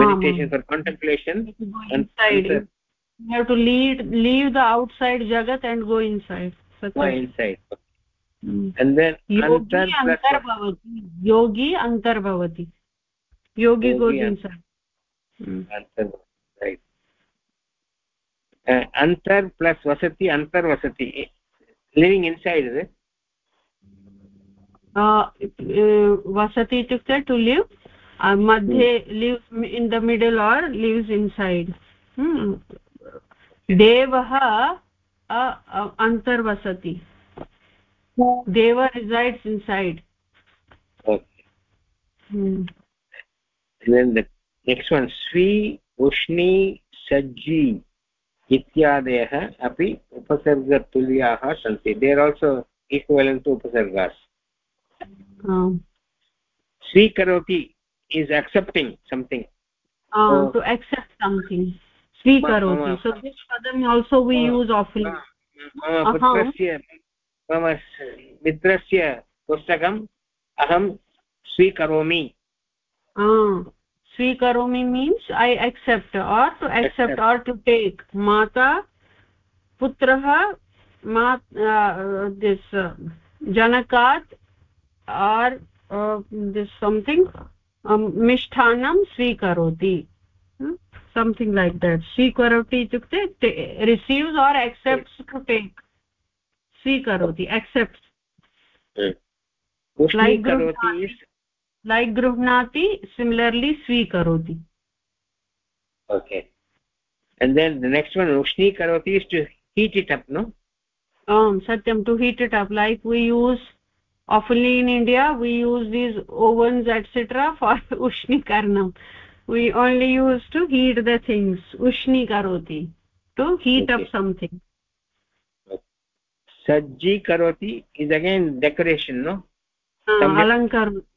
meditation for contemplation inside antar. you have to lead leave the outside jagat and go inside go inside okay. and then yogi antar bhavati yogi antar bhavati yogi goes inside antar right uh, antar plus vasati antar vasati living inside is it uh, uh, vasati uh, hmm. in the middle or lives inside hmm. devah uh, uh, antar vasati deva resides inside okay hmm. then the next one svi ushni sajji इत्यादयः अपि उपसर्गतुल्याः सन्ति. देर् आल्सो इक्वलेण्ट् उपसर्गास् स्वीकरोति इस् एक्सेप्टिङ्ग् सम्थिङ्ग् मम मित्रस्य पुस्तकम् अहं स्वीकरोमि. स्वीकरोमि means I accept or to accept or to take माता पुत्रः मा दिस् जनकात् आर् दिस् संथिङ्ग् मिष्ठान्नं स्वीकरोति संथिङ्ग् लैक् देट् स्वीकरोति इत्युक्ते receives or accepts to take स्वीकरोति एक्सेप्ट् लैक् लैक् गृह्णाति सिमिलर्लि स्वीकरोति। Okay and then next one उष्णीकरोति heat it up no आम् सत्यं to heat it up like we use आफ़न्लि in India we use these ovens etcetera for उष्णीकरणं। We only use to heat the things उष्णीकरोति to heat up something सज्जीकरोति is again decoration no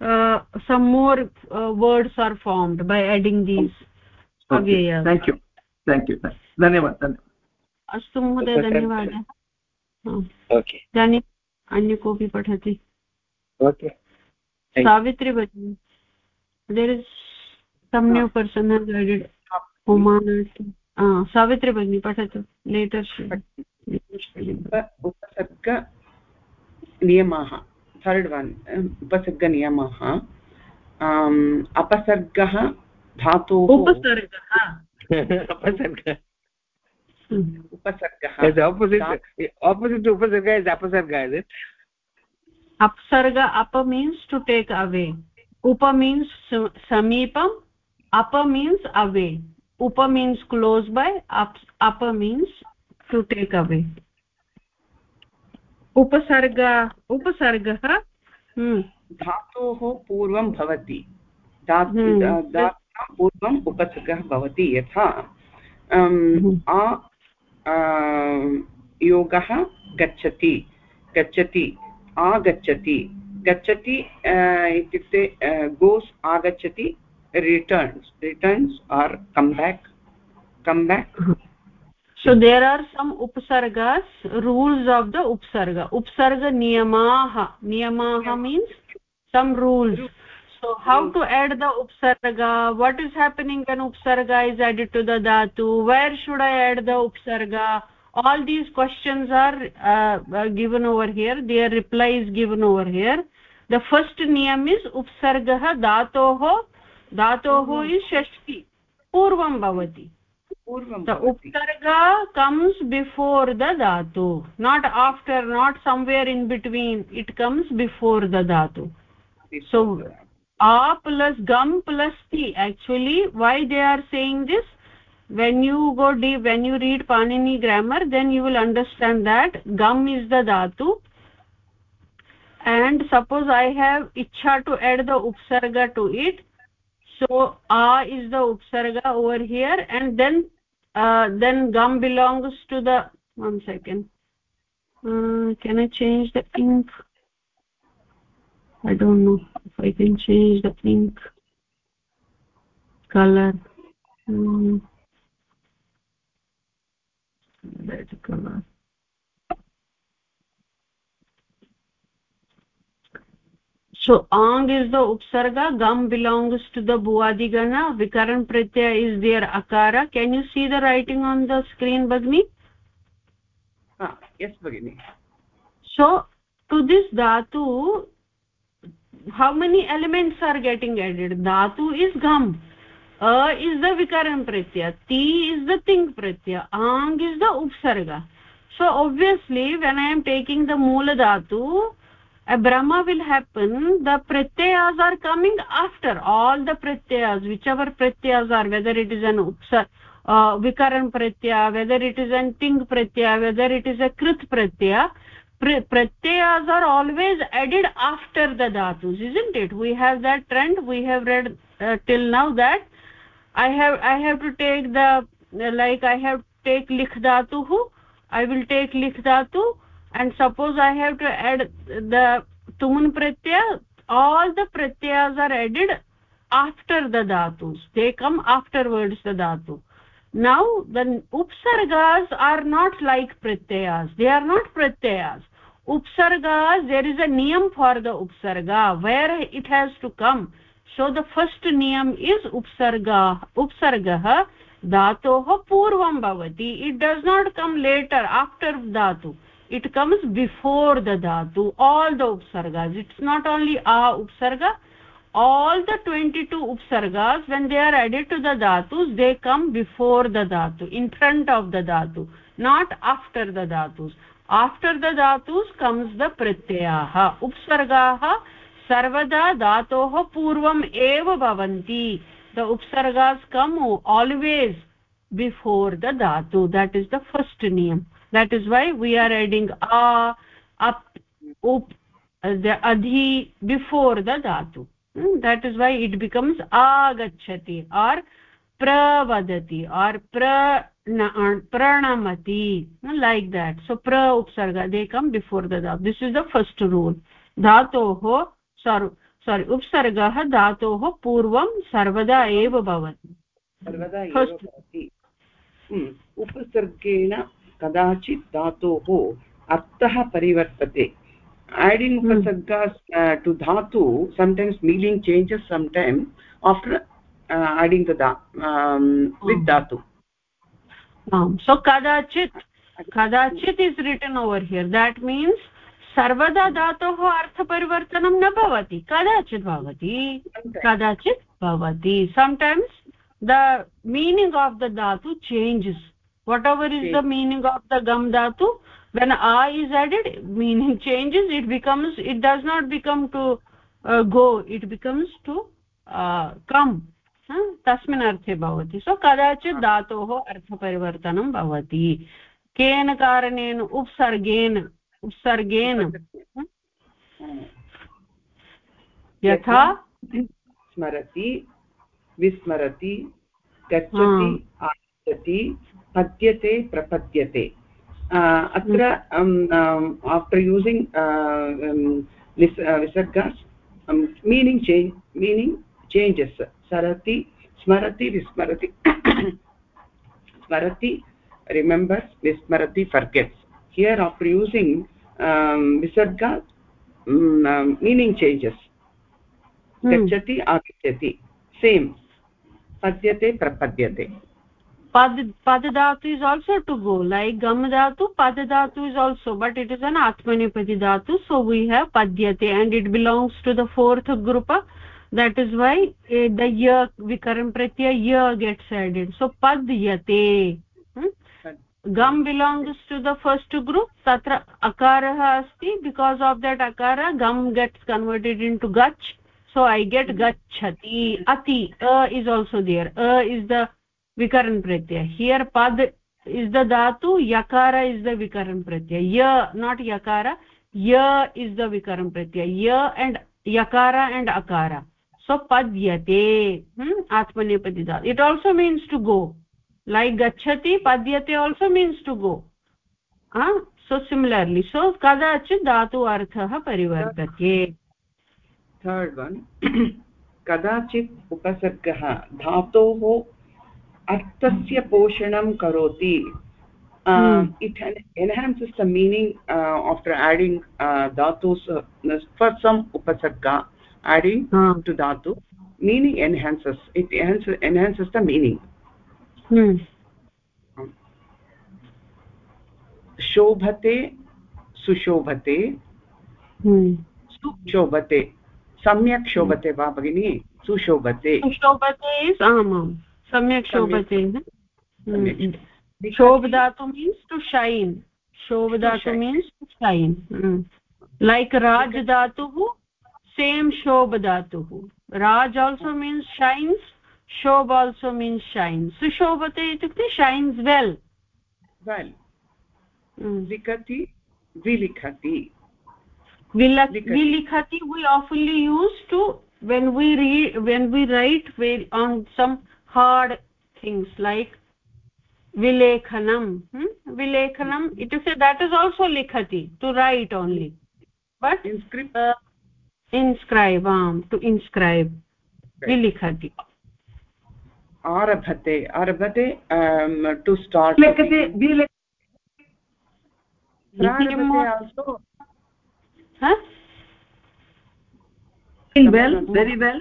uh, some more uh, words are formed by adding these okay. thank you. Thank you. धन्यवाद अस्तु महोदय धन्यवादः। ओके इदानीम् अन्य कोऽपि पठति। ओके सावित्री भगिनी there is some new person has added होमान् Savitri भगिनी पठतु। लेटर् उपसर्गनियमाः थर्ड् वन् उपसर्गनियमः अपसर्गः धातुः उपसर्गः। उपसर्गः उपसर्गः इस् अपसर्गः इस् इट् अप्सर्ग अप मीन्स् टु टेक् अवे उप मीन्स् समीपम् अप मीन्स् अवे उप मीन्स् क्लोस् बै अप् अप मीन्स् टु टेक् अवे उपसर्ग उपसर्गः धातोः पूर्वं भवति। धातुना पूर्वम् उपसर्गः भवति यथा। आ योगः गच्छति गच्छति आगच्छति। गच्छति इत्युक्ते गोस् आगच्छति returns. Returns or come back come back so there are some upsargas rules of the upsarga upsarga niyamaah niyamaah means some rules so how to add the upsarga what is happening when upsarga is added to the dhatu where should i add the upsarga all these questions are uh, uh, given over here their reply is given over here the first niyam is upsargah dhatoh dhatoh is shashti purvam bhavati पूर्वं उपसर्ग कम्स् बिफोर् द धातु not after not somewhere in between it comes before the धातु सो आ प्लस् गम् प्लस् ति actually why they are saying this when you go D when you read Panini grammar then you will understand that गम् इस् द धातु एण्ड् सपोज् ऐ हेव् इच्छा टु एड् द उपसर्ग to it so a is the upsarga over here and then uh, then gum belongs to the one second. Uh, can i change the ink? I don't know if i can change the ink color. Hmm. that color so ang is the upsarga gam belongs to the bhuadigana vikaran pratyaya is their akara. Can you see the writing on the screen bagni ah yes bagini so to this dhatu how many elements are getting added? Dhatu is gam a is the vikaran pratyaya. Ti is the ting pratyaya. Ang is the upsarga. So obviously when i am taking the moola dhatu a brahma will happen the pratyayas are coming after. All the pratyayas whichever pratyayas are whether it is an upsa uh, vikaran pratyaya whether it is an ting pratyaya whether it is a krit pratyaya pratyayas are always added after the dhatus isn't it? We have that trend. We have read uh, till now that i have i have to take the like i have take likh dhatu i will take likh dhatu and suppose i have to add the tumun pratyaya all the pratyayas are added after the dhatus. They come afterwards the dhatu. Now the upsargas are not like pratyayas. They are not pratyayas. Upsargas there is a niyam for the upsarga where it has to come. So the first niyam is upsarga upsargah dhatoh purvam bhavati. It does not come later after dhatu it comes before the dhatu all the upsargas. It's not only a upsarga all the 22 upsargas when they are added to the dhatus they come before the dhatu in front of the dhatu not after the dhatus after the dhatus comes the pratyayah upsargaah sarvada dhatoh purvam eva bhavanti. The upsargas come always before the dhatu. That is the first niyam that is why we are adding a up up the adhi before the dhatu hmm? that is why it becomes agachati or pravadati or pra pranamati like that so pra upsarga they come before the dhatu this is the first rule dhatoh sorry sorry upsargah dhatoh purvam sarvada eva bhavati सर्वदा एव भवति उपसर्गेण कदाचित् धातोः अर्थः परिवर्तते। आडिङ्ग् उपसर्गा टु धातु sometimes meaning changes sometime after adding with धातु। um, सो कदाचित् कदाचित् is written over here that means सर्वदा hmm. धातोः अर्थपरिवर्तनं न भवति। कदाचित् भवति। कदाचित् भवति। Sometimes the meaning of the धातु changes whatever is the meaning of the gam dhatu when a is added meaning changes it becomes it does not become to uh, go it becomes to uh, come तस्मिन् अर्थे भवति सो कदाचित् धातोः अर्थपरिवर्तनं भवति केन कारणेन उपसर्गेन उपसर्गेन यथा स्मरति विस्मरति गच्छति आगच्छति पद्यते प्रपद्यते। अत्र आफ्टर् यूसिङ्ग् विसर्गास् मीनिङ्ग् चेञ्ज् मीनिङ्ग् चेञ्जस् सरति स्मरति विस्मरति [COUGHS] स्मरति remembers vismarati forgets here after using um, visarga um, meaning changes गच्छति आगच्छति। सेम् पद्यते प्रपद्यते। Pad pad dhatu is also to go like gam dhatu pad dhatu is also but it is an atmanipadi dhatu so we have padyate and it belongs to the fourth group that is why uh, the ya vikaram pratyaya ya gets added. So padyate hmm? gam belongs to the first group tatra akarah asti because of that akara gam gets converted into gach so i get gachati ati a is also there. A is the विकरण प्रत्यय। हियर पद इज़ द धातु, यकार इज़ द विकरण प्रत्यय। य नॉट यकार य इज़ द विकरण प्रत्यय। य एंड यकार एंड अकार। सो पद्यते आत्मनेपति धातु it also means to go like गच्छति पद्यते also means to go so similarly so कदाचित् धातु अर्थः परिवर्तते। थर्ड् वन् कदाचित् उपसर्गः धातोः अर्थस्य पोषणं करोति। It enhances the meaning after adding धातुस् for some उपसर्ग आडिङ्ग् टु धातु। Meaning enhances it enhances the meaning शोभते सुशोभते हम्म। सुशोभते सम्यक् शोभते वा भगिनी? सुशोभते। सुशोभते सम्यक् शोभते शोभ धातु मीन्स् टु शैन् शोभ धातु मीन्स् टु शैन् लैक् राज धातुः सेम् शोभ धातुः राज आल्सो मीन्स् शैन्स् शोभ आल्सो मीन्स् शैन् सुशोभते इत्युक्ते शैन्स् वेल् वेल् लिखति विलिखति vilikhati. We oftenly use to when we read when we write on some hard things like vilekhanam hmm? vilekhanam it is that is also likhati to write only but inscribe uh, inscribe um, to inscribe vilikhati arabhate arabhate um, to start likhate vilekhanam also huh in well very well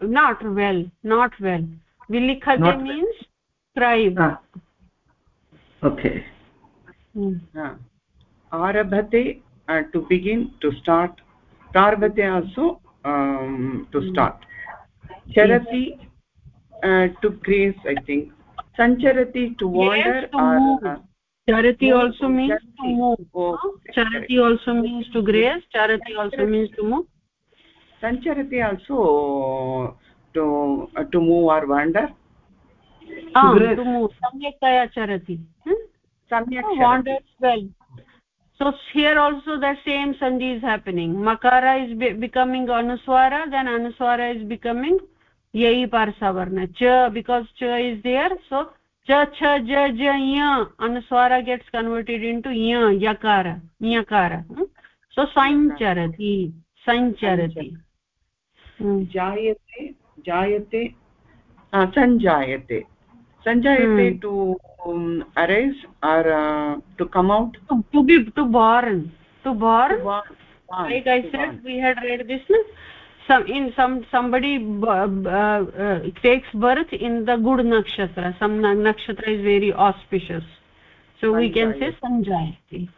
not well not well. Vilikhate not means scribe ah. okay. Hmm. ah. arabhate uh, to begin to start. Prarbhate also um, to hmm. start. Charati uh, to grace i think. Sancharati to wander yes, to or uh, charati also means to move. Oh, charati also means to grace. Charati also means to move sancharati also to uh, to move or wander ah to move samyaktaya charati hmm? samyak oh, wanders well so here also the same sandhi is happening makara is be becoming anuswara then anuswara is becoming yai parsavarna cha because cha is there so च छ ज ज य अनुस्वार गेट्स् कन्वर्टेड् इण्टु य यकार ञकार सो सञ्चरति सञ्चरति जायते जायते सञ्जायते सञ्जायते to arise or to come out to be to born to born like i said we had read this some in some somebody uh, uh, takes birth in the good nakshatra some nakshatra is very auspicious so we can say sanjayati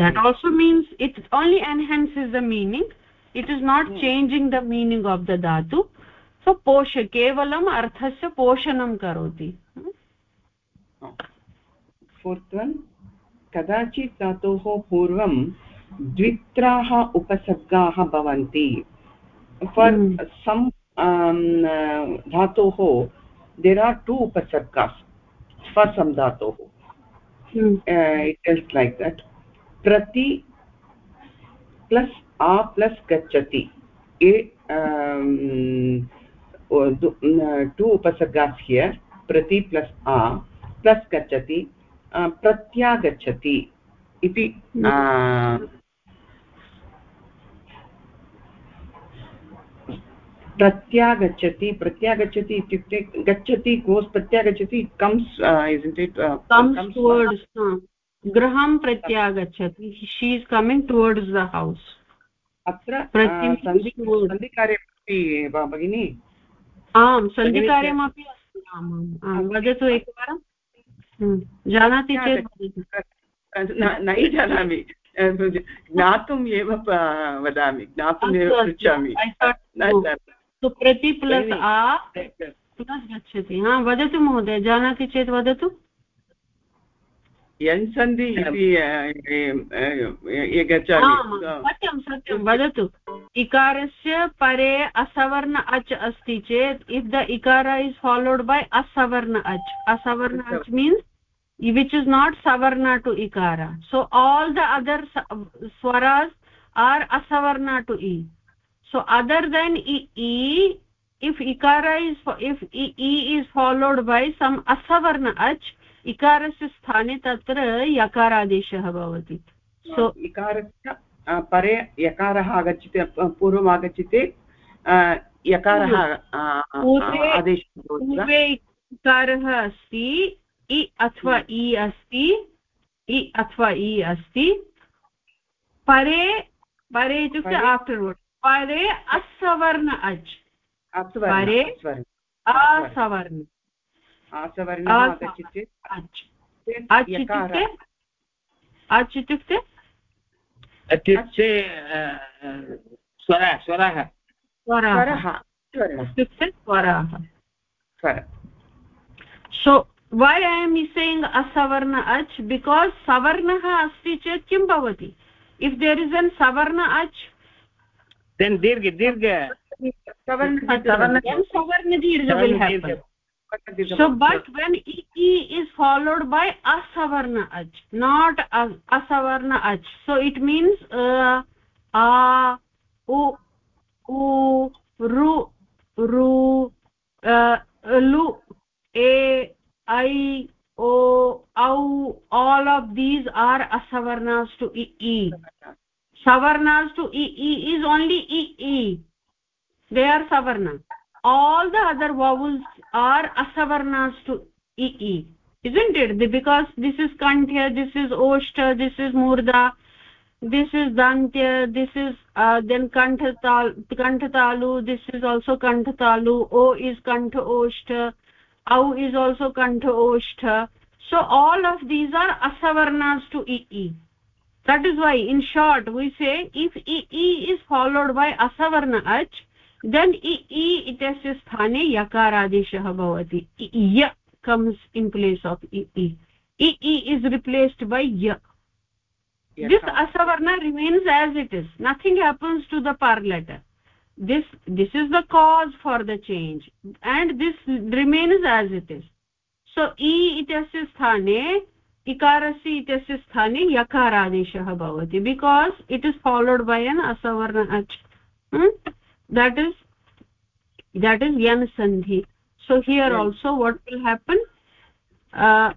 that also means it only enhances the meaning it is not changing the meaning of the धातु सो पोष केवलम् अर्थस्य पोषणं करोति कदाचित् धातोः पूर्वं द्वित्राः उपसर्गाः भवन्ति फार् सम् धातोः देर् आर् टु उपसर्गास् फार् धातोः इट् इस् लैक् दट् प्रति प्लस् आ प्लस् गच्छति। ए टु उपसर्गास् हियर् प्रति प्लस् आ प्लस् गच्छति प्रत्यागच्छति इति प्रत्यागच्छति प्रत्यागच्छति इत्युक्ते गच्छति गोस् प्रत्यागच्छति कम्स् इट् गृहं प्रत्यागच्छति she is coming towards the house अत्र सन्धिकार्यमपि वा भगिनि? आम् सन्धिकार्यमपि अस्ति आमाम् वदतु एकवारं। जानाति चेत् नै जानामि। ज्ञातुम् एव वदामि। ज्ञातुमेव पृच्छामि। प्रति प्लस् आ प्लस् गच्छति। हा वदतु महोदय जानाति चेत् वदतु। यञ्सन्धि इति वदतु। इकारस्य परे असवर्ण अच् अस्ति चेत् इफ् द इकार इस् फालोड् बै असवर्ण अच् असवर्ण। अच् मीन्स् विच् इस् नाट् सवर्ण टु इकार सो आल् द अदर् स्वराज् आर् असवर्ण टु इ सो अदर् देन् इ इफ् इकार इस् इफ् इ इस् फालोड् बै सम् असवर्ण अच् इकारस्य स्थाने तत्र यकारादेशः भवति। सो इकारस्य परे यकारः आगच्छति पूर्वम् आगच्छति यकारः पूर्वे इकारः अस्ति इ अथवा इ अस्ति इ अथवा इ अस्ति। परे परे इत्युक्ते आफ्टर्वर्ड् परे असवर्ण अच् परे असवर्ण। इत्युक्ते सो वै ऐ एम् इसेङ्ग् असवर्ण अच् बिकास् सवर्णः अस्ति चेत् किं भवति इफ् देर् इस् एन् सवर्ण अच् देन् दीर्घ दीर्घ सवर्ण सवर्ण दीर्घ so but when e, e is followed by asavarna ach not asavarna ach so it means uh, a u u ru ru uh, lu a i o au all of these are asavarnas to e, e. savarnas to e, e is only e e. They are savarna. All the other vowels are asavarnas to e e. Isn't it? Because this is kantya this is oshta this is murda this is dantya this is uh, then kanthatal kanthatalu this is also kanthatalu o is kantha oshta au is also kantha oshta. So all of these are asavarnas to e e. That is why in short we say if e e is followed by asavarna then इ इत्यस्य स्थाने यकारादेशः भवति य कम्स् इन् प्लेस् आफ् इ इस् रिप्लेस्ड् बै य this असवर्ण remains as it is nothing happens to the par letter this this is the cause for the change and this remains as it is so इ इत्यस्य स्थाने इकारसि इत्यस्य स्थाने यकारादेशः भवति because it is followed by an असवर्ण that is that is yan sandhi so here also what will happen? Uh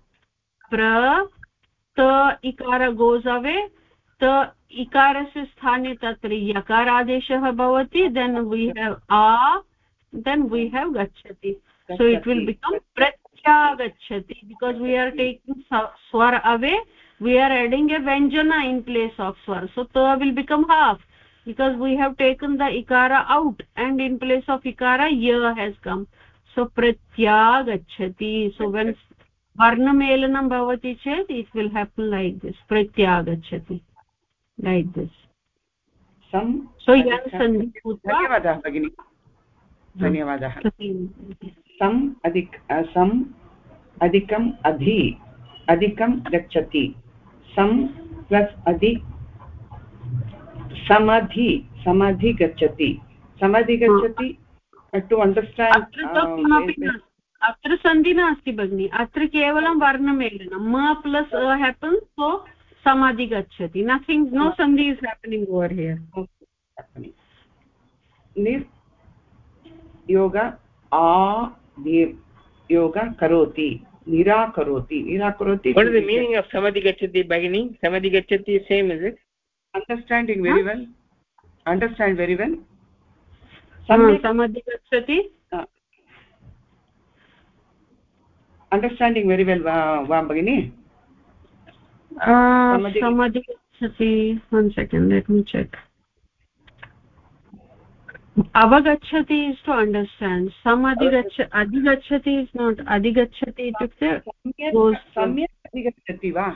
pra ta ikara goes away. The ikara is sthane tatri yakara adeshah bhavati. Then we have a then we have gachyati so it will become prachya pratyagachyati because we are taking swar away. We are adding a vyanjana in place of swar so ta will become half. Because we have taken the ikara out and in place of ikara ya has come so pratyagachati so when varnamelanam bhavati chet it will happen like this pratyagachati like this some so yan sandhi धन्यवादः भगिनि धन्यवादः सम् अधिक सम् अधिकम् अधि अधिकं गच्छति सम् प्लस् अधि समाधि समाधि गच्छति। समाधि गच्छति टु अण्डर्स्टाण्ड् अत्र सन्धि नास्ति भगिनि। अत्र केवलं वर्णमेलनं म प्लस् अ हेपन् सो समाधि गच्छति। नथिङ्ग् नो सन्धि इस् हेपनिङ्ग् ओवर् हियर् योग आ योग करोति निराकरोति निराकरोति what is the meaning of samadhi gachati bagini samadhi gachati same is it? Understanding very well understand very well गच्छति अण्डर्स्टाण्डिङ्ग् वेरि वेल् वा भगिनि अवगच्छति इस् टु अण्डर्स्टाण्ड् सम् अधिगच्छ अधिगच्छति इस् नाट् अधिगच्छति इत्युक्ते सम्यक् अधिगच्छति वा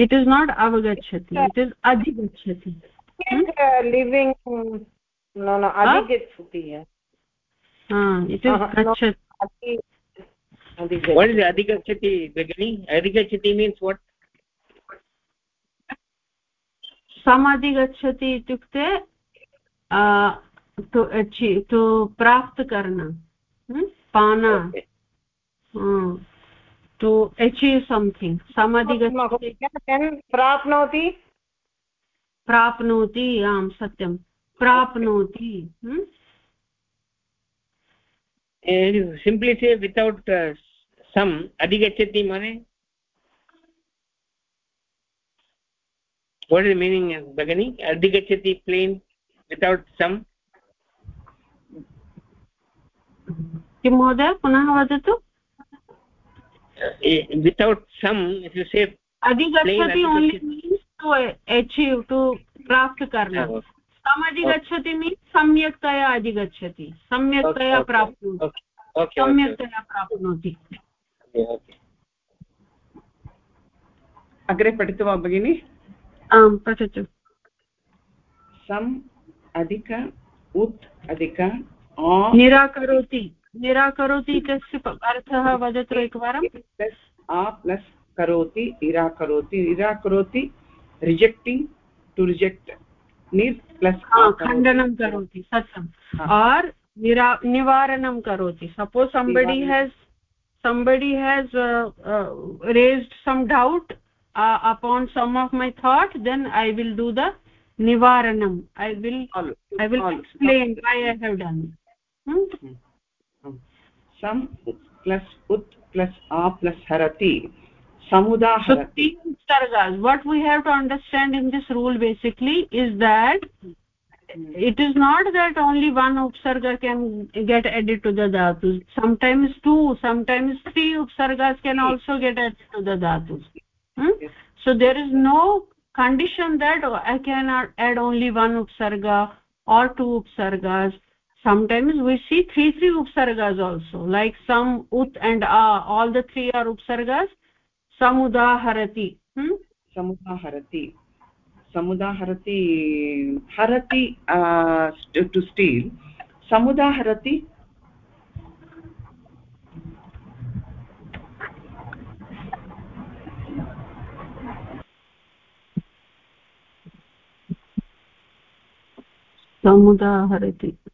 इत्युक्ते सम्यक् अधिगच्छति वा इट् इस् नाट् अवगच्छति इट् इस् अधिगच्छति लिविङ्ग् अधिगच्छति इट् इस् गच्छति what is adhigachati begini adhigachati means what? समाधिगच्छति इत्युक्ते to प्राप्त करना पाना to achieve something samadhi प्राप्नोति प्राप्नोति आं सत्यं प्राप्नोति simply say without uh, some adhigachati mane what is the meaning bagani adhigachati plain without some किं महोदय पुनः वदतु without some if you say अधिगच्छति only means to achieve to प्राप्त करना समधिगच्छति मीन्स् सम्यक्तया अधिगच्छति सम्यक्तया प्राप्नोति सम्यक्तया प्राप्नोति अग्रे पठितु वा भगिनि। आं पठतु। सम् अधिक उत् अधिक निराकरोति। निराकरोति इत्यस्य अर्थः वदतु एकवारं प्लस् आ प्लस् करोति निराकरोति निराकरोति रिजेक्टिङ्ग् टु रिजेक्ट् निर् प्लस् खण्डनं करोति सत्यम् आर् निरा निवारणं करोति suppose somebody has somebody has uh, uh, raised some doubt uh, upon some of my thought then i will do the nivaranam i will i will explain why i have done hmm? Some plus ut plus a plus harati samudaharati sargas. What we have to understand in this rule basically is that it is not that only one upsarga can get added to the dhatus sometimes two sometimes three upsargas can also get added to the dhatus hmm? so there is no condition that i cannot add only one upsarga or two upsargas sometimes we see three three upsargas also like some ut and a all the three are upsargas samudaharati hmm? samudaharati samudaharati harati uh, to steal samudaharati समुदाहरति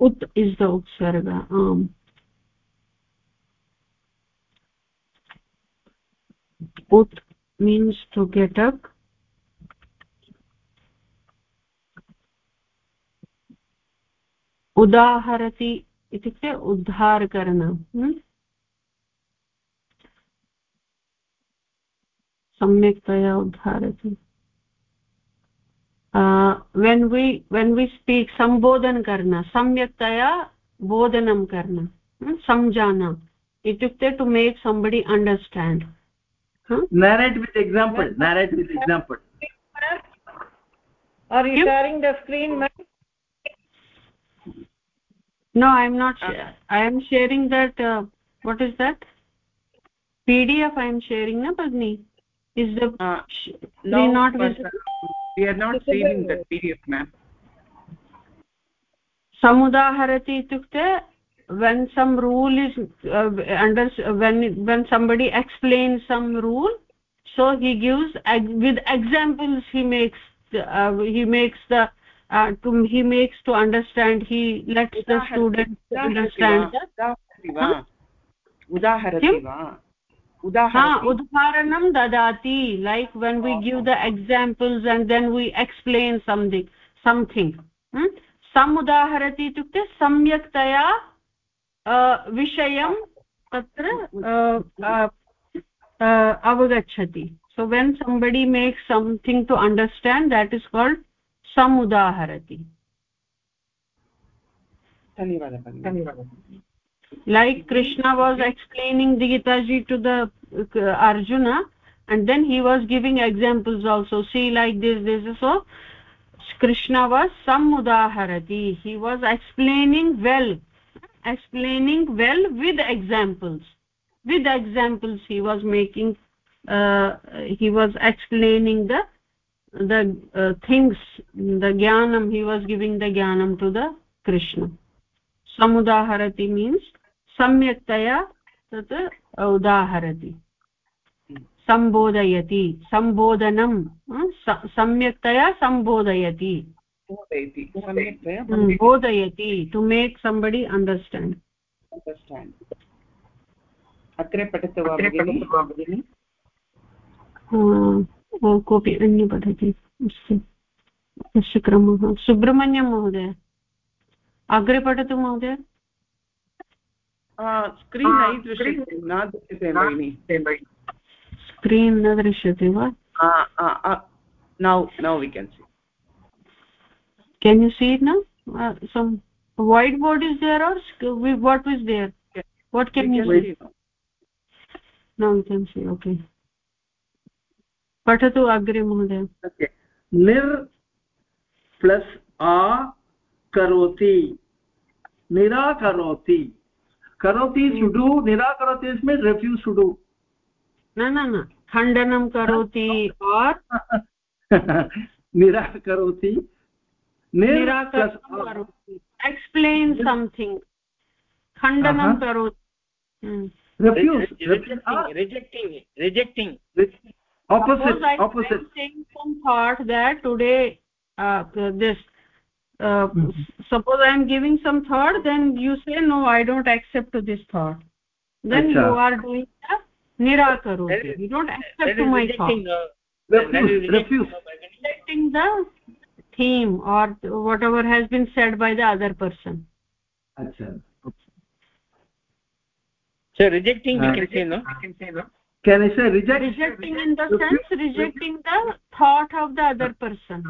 ut is the upsarga um ut means to get up उदाहरति इत्युक्ते उद्धारकरणं सम्यक्तया उद्धारति। When we when we speak सम्बोधन कर्ण सम्यक्तया बोधनं कर्ण समजान इत्युक्ते to make somebody understand narrate with example narrate with example. Are you sharing the screen no i am not uh, i am sharing that uh, what is that? Pdf i am sharing na bagni is the uh, no, not visible? we are not seeing that pdf ma'am. Samudaharati itukte when some rule is uh, under when when somebody explains some rule so he gives with examples he makes uh, he makes the uh, to he makes to understand he lets the student understand udaharati va udaharanam dadati like when we give the examples and then we explain something something hmm? समुदाहरति इत्युक्ते सम्यक्तया विषयं तत्र अवगच्छति so when somebody makes something to understand that is called samudaharati like krishna was explaining the gita ji to the uh, arjuna and then he was giving examples also. See like this this is so krishna was samudaharati he was explaining well explaining well with examples. With examples he was making uh, he was explaining the the uh, things the jnanam he was giving the jnanam to the krishna samudaharati means samyaktaya tat udaharati सम्बोधयति सम्बोधनं सम्यक्तया सम्बोधयति बोधयति to make somebody understand understand अग्रे पठतु वा भगिनि कोऽपि अन्य पठति तस्य क्रमः सुब्रह्मण्यं महोदय। अग्रे पठतु महोदय? स्क्रीन् न दृश्यते वा? केन् यु सी न white board is there are what is there what can you see now we can see okay पठतु अग्रे महोदय निर् प्लस् आ करोति। निराकरोति करोति। सुडु निराकरोति इस् रेफ्यूस् टु डु न न न खण्डनं करोति और् निराकरोति निराकरणं करोति। एक्स्प्लेन् संथिङ्ग् खण्डनं करोति। rejecting rejecting opposite I opposite saying some thought that today uh, this uh, mm -hmm. suppose i am giving some thought then you say no i don't accept this thought then Achha. you are doing the nirakaroti you don't accept to my thought refuse, refuse. rejecting the theme or whatever has been said by the other person Achha. so rejecting we can say no we can say no can i say reject? Rejecting in the sense rejecting the thought of the other person.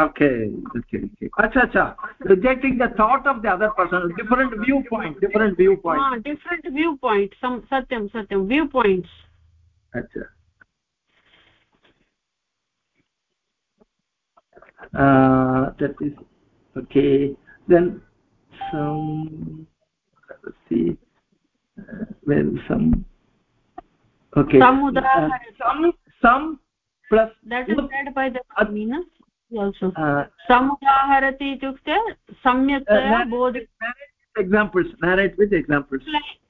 Okay okay okay. Acha acha. Rejecting the thought of the other person. Different viewpoint different viewpoint. Ah different viewpoint. Some satyam satyam. Viewpoints. Acha. Uh that is okay. Then some let's see. Uh, when some okay some uh, some some plus that is said by the meaner also uh, some समुदाहरति इत्युक्ते सम्यक्तया बोध examples narrate with examples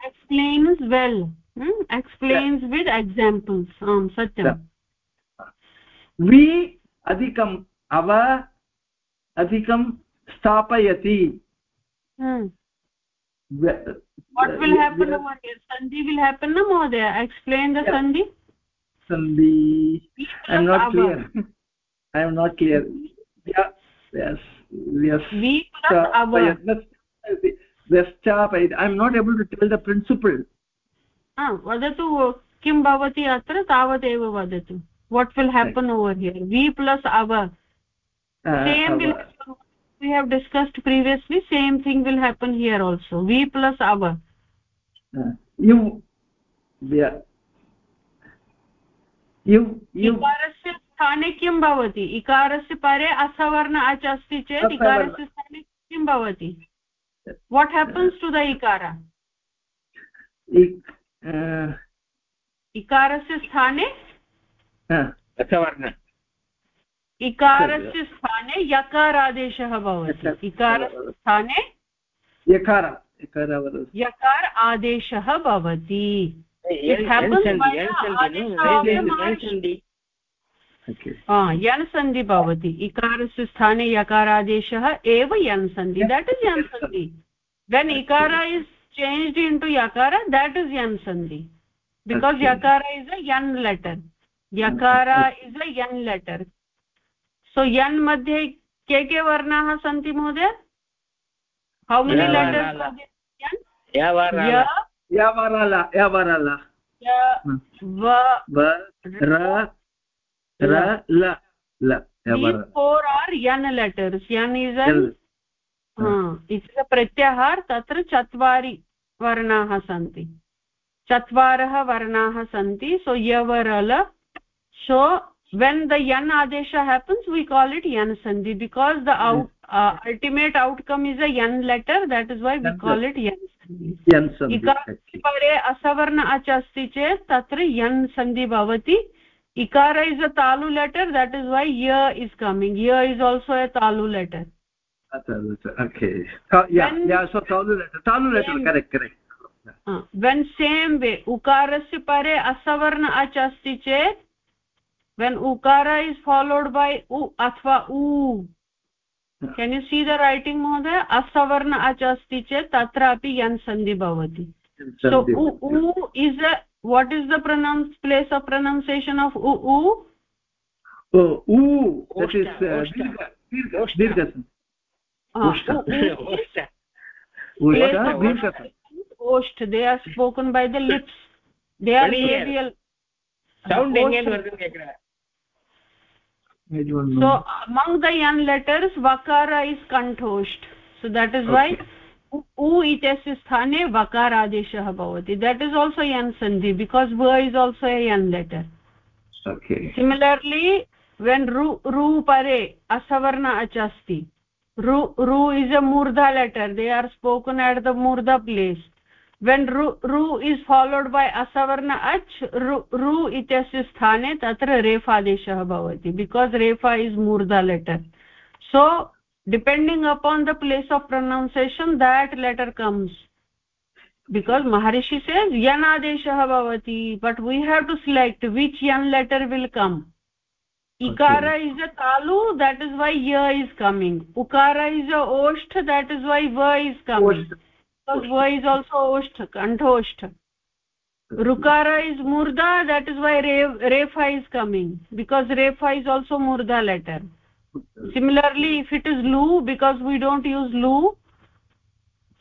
explains well hmm? explains yeah. with examples um satyam vi adhikam ava adhikam स्थापयति hmm. what will happen over here sandhi will happen no mohdaya explain the yeah. sandhi sandhi i'm not clear i am not clear yeah yes yes we plus our व्यश्चापयति I am not able to tell the principal वदतु किं भवति अत्र तावदेव वदतु what will happen over here we plus our same will we have discussed previously same thing will happen here also v plus our uh, you yeah you you स्थाने किं भवति इकारस्य परे असवर्ण अच् अस्ति चेत् इकारस्य स्थाने किं भवति वाट् हेपन्स् टु द इकार इकारस्य स्थाने रसवर्ण इकारस्य स्थाने यकारादेशः भवति। इकारस्य स्थाने यकार यकार आदेशः भवति। यन् सन्धि भवति। इकारस्य स्थाने यकारादेशः एव यन् सन्धि। देट् इस् यन् सन्धि। When इकार is into yakara that is yan sandhi because okay. yakara is a yan letter yakara okay. is a yan so यन् मध्ये के के वर्णाः सन्ति महोदय how many letters four are यन् letters यन् इस् इट्स् अ तत्र चत्वारि वर्णाः सन्ति। चत्वारः वर्णाः सन्ति सो यवरल सो when the yan adesha happens we call it yan sandhi because the out, uh, ultimate outcome is a yan letter that is why we call it yan sandhi yan sandhi pare asavarna ach asti chet tatra yan sandhi bhavati ikara is a talu letter that is why ya is coming ya is also a talu letter okay yeah when, yeah so talu letter talu letter correct correct uh, when same way ukarasya pare asavarna ach asti chet when ukara is followed by u athva u can you see the writing mohoday asavarna ach asti chet tatra api yan sandhi bhavati so u u is a what is the pronounce place of pronunciation of u u oh u that is uh, dirgha dirgha osht they are spoken by the lips they are labial sound engen vargan kekra so among the yan letters vakara is kantosht so that is okay. why u itasya sthane vakara adeshah bhavati that is also yan sandhi because va is also a yan letter okay similarly when ru ru pare asavarna achasti ru ru is a murdha letter they are spoken at the murdha place when ru ru is followed by asavarna ach ru, ru ityasya sthane tatra refadeshah bhavati because refa is murdha letter so depending upon the place of pronunciation that letter comes because maharishi says yan adeshah bhavati but we have to select which yan letter will come ikara okay. is a talu that is why ya is coming ukara is a osht that is why va is coming osht va is also osht kantosht rukara is murda that is why refa is coming because refa is also murda letter similarly if it is lu because we don't use lu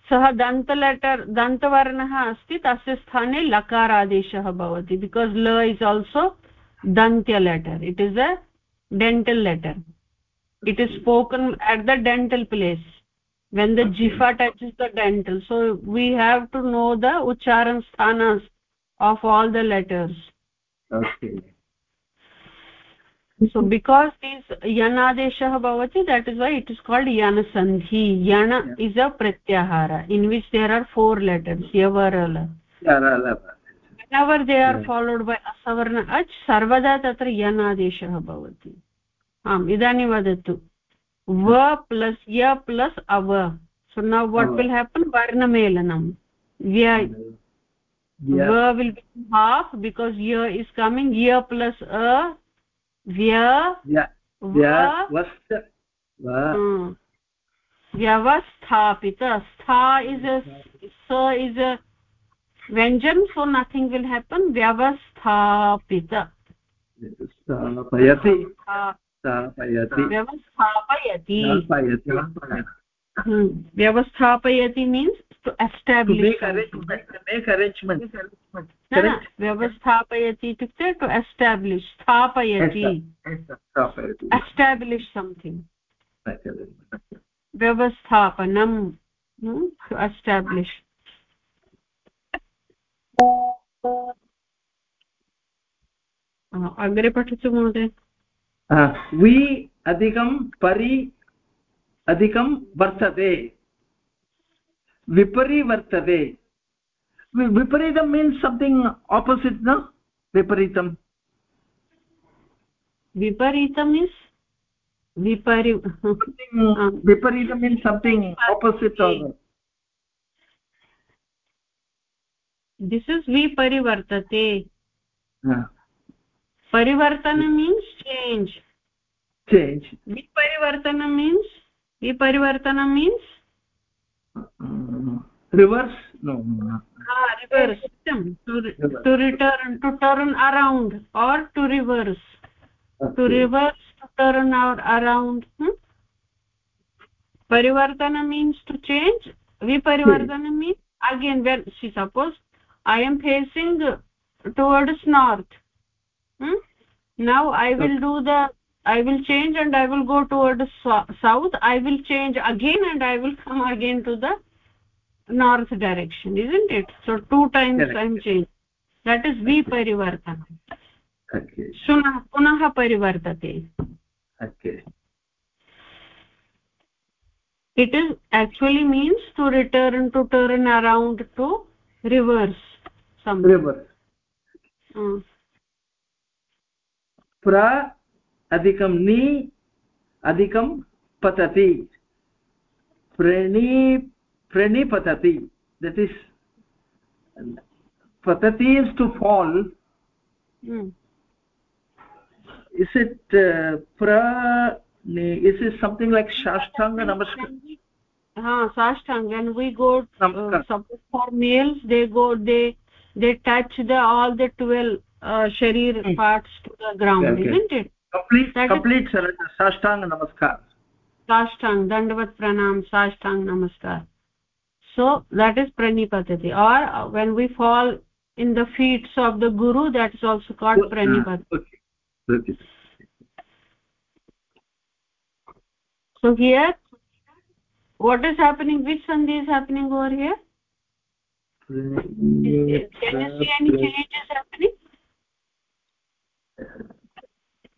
सः दन्त लेटर् दन्तवर्णः अस्ति तस्य स्थाने लकारादेशः भवति बिकास् ल is also दन्त्य letter it is a dental letter it is spoken at the dental place when the okay. jifa touches the dental so we have to know the ucharan sthanas of all the letters okay so because this yanadeshah bhavati that is why it is called yana sandhi yana yeah. is a pratyahara in which there are four letters yavarala whenever they are yeah. followed by asavarna ach sarvada tatra yanadeshah bhavati आम् इदानीं वदतु व प्लस् य प्लस् अव so now what will happen varnamelanam vya yeah. va will be half because ya is coming ya plus a vya yeah vya vast va vyavasthapita stha is a sa is a vyanjan so nothing will happen vyavasthapita स्थापयति स्थापयति। व्यवस्थापयति। व्यवस्थापयति मीन्स् व्यवस्थापयति इत्युक्ते टु एस्टाब्लिश् स्थापयति। एस्टाब्लिश् संथिङ्ग् व्यवस्थापनं टु एस्टाब्लिश् अग्रे पठतु महोदय। वि अधिकं परि अधिकं वर्तते विपरि वर्तते विपरीतं मीन्स् सम्थिङ्ग् आपोसिट् न vipari something viparitam means something opposite of this is viparivartate uh, parivartana means change. Change. viparivartana means viparivartana means? Uh, reverse? No, ah reverse. to, to return to turn around or to reverse. Okay. to reverse to turn out around. hmm? parivartana means to change. viparivartana means again when see suppose i am facing towards north hmm? now i will do the i will change and i will go towards south. I will change again and i will come again to the north direction isn't it? So two times Correct. i'm changing. That is viparivartana okay. sunah punah parivartate. Okay. It is actually means to return to turn around to reverse some reverse. Uh. प्र अधिकं नि अधिकं पतति। प्रणी प्रणिपतति। दट् इस् पतति is to fall is it प्र इस् इस् संथिङ्ग् लैक् साष्टाङ्ग नमस्कार हा साष्टाङ्ग and we go for males they go they they touch the all the uh, sharir hmm. parts to the ground okay. isn't it complete that complete sashtang namaskar sashtang dandavat pranam sashtang namaskar so that is pranipatati or uh, when we fall in the feet of the guru that is also called pranipatati okay. okay. so here what is happening? Which sandhi is happening over here? Can you see any changes happening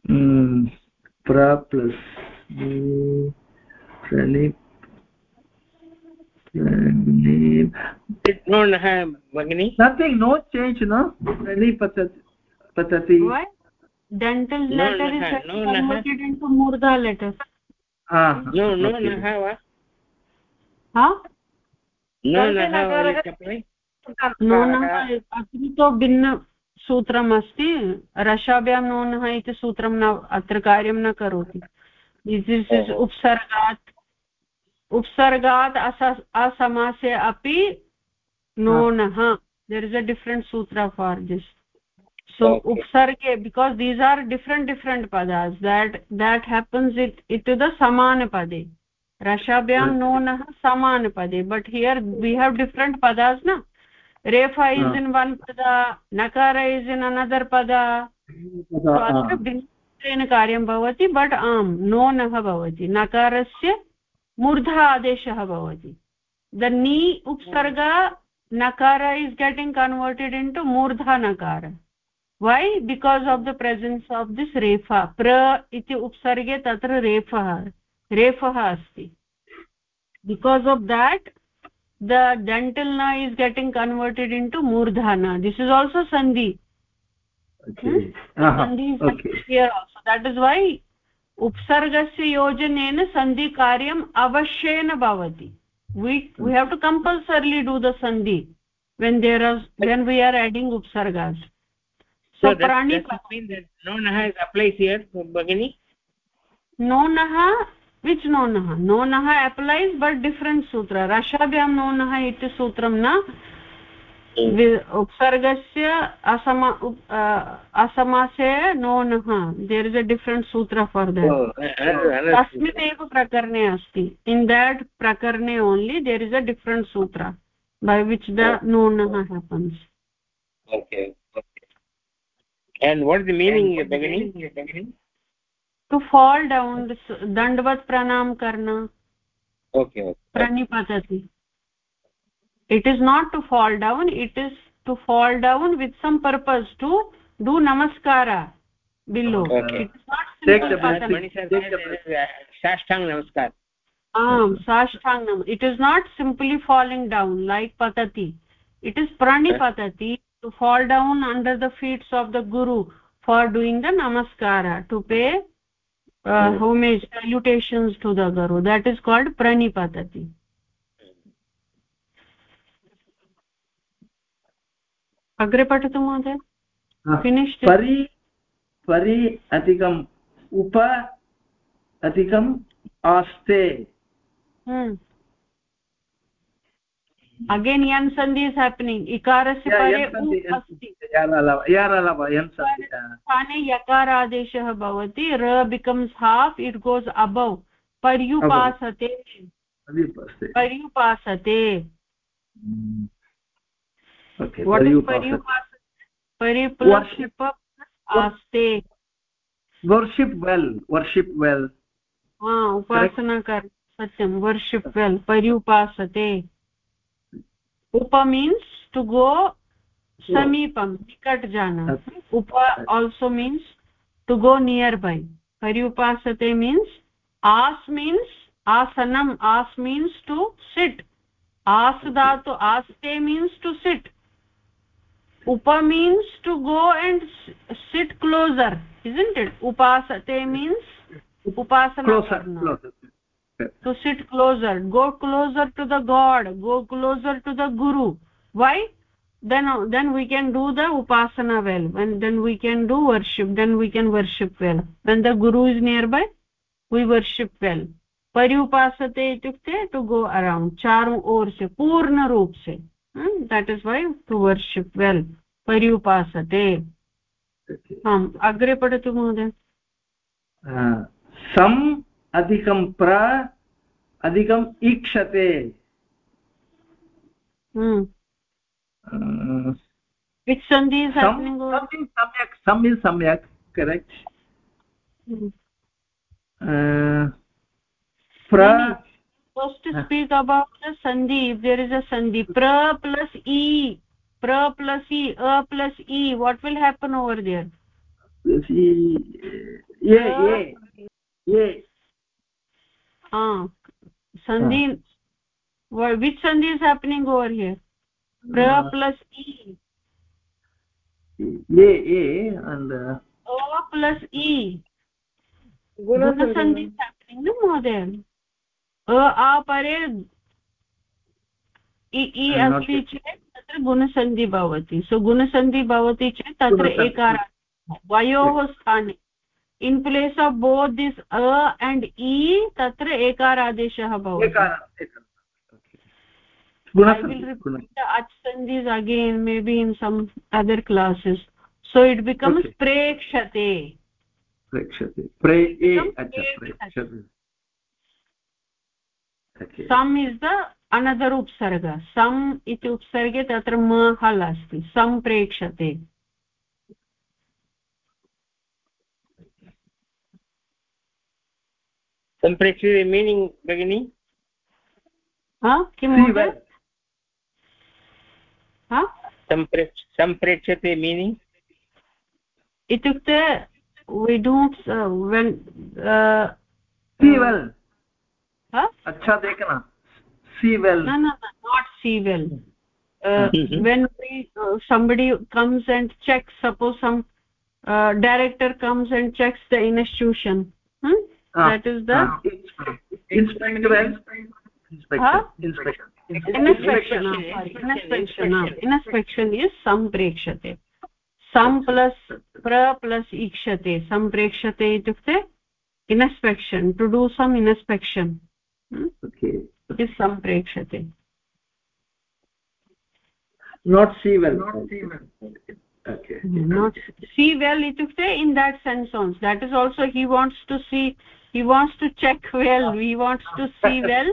mm, pra plus pranip no bagini nothing no change no pranip patati patati why dental letter is converted into murdha letter ah no no naha va ha no naha नूनः अत्र तु सूत्रम् अस्ति रसाभ्यां नूनः इति सूत्रं न अत्र कार्यं न करोति। उपसर्गात् उपसर्गात् अस असमासे अपि नूनः। There is a different sutra for this so उपसर्गे because these are different different पदास् that that happens it it the समानपदे रसाभ्यां नूनः समानपदे but here we have different पदास् न रेफा इस् इन् वन् पद नकार इस् इन् अनदर् पद अत्र भिन्नेन कार्यं भवति बट् आम् नो नः भवति। नकारस्य मूर्धा आदेशः भवति। द नी उपसर्ग नकार is getting converted into मूर्धा नकार by because of the presence of this रेफा प्र इति उपसर्गे तत्र रेफः रेफः अस्ति। Because of that the dental na is getting converted into murdhana this is also sandhi okay hmm? uh -huh. sandhi is okay. here also that is why उपसर्गस्य योजनेन सन्धिकार्यम् अवश्येन भवति we we have to compulsorily do the sandhi when there are when we are adding upsargas so, so prani mean that no naha is applies here bagini no naha which नोनः नोनः अप्लैस् बट् डिफ्रेण्ट् सूत्र रसाभ्यां नोनः इति सूत्रं न? उपसर्गस्य असम असमासे नोनः देर् इस् अ डिफ्रेण्ट् सूत्र फार् देट् तस्मिन् एव प्रकरणे अस्ति. इन् देट् प्रकरणे only there is a different सूत्र by which the नोनः happens And what is the meaning, beginning? to fall down dandvat pranam karna okay, okay. pranipatati it is not to fall down it is to fall down with some purpose to do namaskara below okay. it is not take the sashtang namaskar um sashtang it is not simply falling down like patati it is pranipatati to fall down under the feet of the guru for doing the namaskara to pay uh, homage salutations to the guru that is called pranipatati अग्रे पठतु महोदय pari परि परि अधिकम् उप अधिकम् आस्ते अगेन् यन् सन्धि इस् हेपनिङ्ग् इकारस्य स्थाने यकारादेशः भवति र becomes half it goes above पर्युपासते पर्युपासते आस्ते वर्शिप् वेल् वर्शिप् वेल् उपासना कर् सत्यं वर्शिप् वेल् पर्युपासते मीन्स् टु गो समीपं निकट जाना उप also means to go near by पर्युपासते मीन्स् आस् मीन्स् आसनम् आस् मीन्स् टु सिट् आस् धातु आस्ते means to sit upa means to go and sit closer isn't it? Upasate means upasana closer, closer. To sit closer go closer to the god go closer to the guru why then then we can do the upasana well when then we can do worship then we can worship well when the guru is nearby we worship well परिउपासते इत्युक्ते टु गो अरौण्ड् चारु ओर् से पूर्ण रूप से that is way to worship well पर्युपासते आम् अग्रे पठतु महोदय सम् अधिकं प्र अधिकम् ईक्षते सन्धि सम्यक् सम् इस् सम्यक् correct pra first to speak about the sandhi if there is a sandhi pra plus e pra plus e a plus e what will happen over there e ye ye ye ah sandhi ah. which sandhi is happening over here pra uh, plus e ye ye and uh, a plus e guna sandhi is happening no mother अ अपरे इ अस्ति चेत् तत्र गुणसन्धि भवति सो गुणसन्धि भवति चेत् तत्र एकार वयोः स्थाने in place of both this a and इ तत्र एकारादेशः भवति I will repeat the ach sandhis again maybe in some other classes so it becomes okay. prekshate prekshate pre e acha prekshate सम् इस् द अनदर् उपसर्ग सम् इति उपसर्गे तत्र म हल् अस्ति सम्प्रेक्षते सम्प्रेक्षते मीनिङ्ग् भगिनि किं सम्प्रेक्षते मीनिङ्ग् इत्युक्ते वि डोण्ट् वेन् अच्छा देखना see well no no no not see well uh, when we uh, somebody comes and checks suppose some uh, director comes and checks the institution hmm? Ah, that is the ah. inspector. Inspector. Inspection ah. inspection. Inspection is sambrekshate sam plus pra plus ikshate. Sambrekshate itukte? Inspection. To do some inspection. Hmm? okay. Is sambrekshate not see well not see well okay hmm, not see well itukte in that sense that is also he wants to see he wants to check well he wants to see well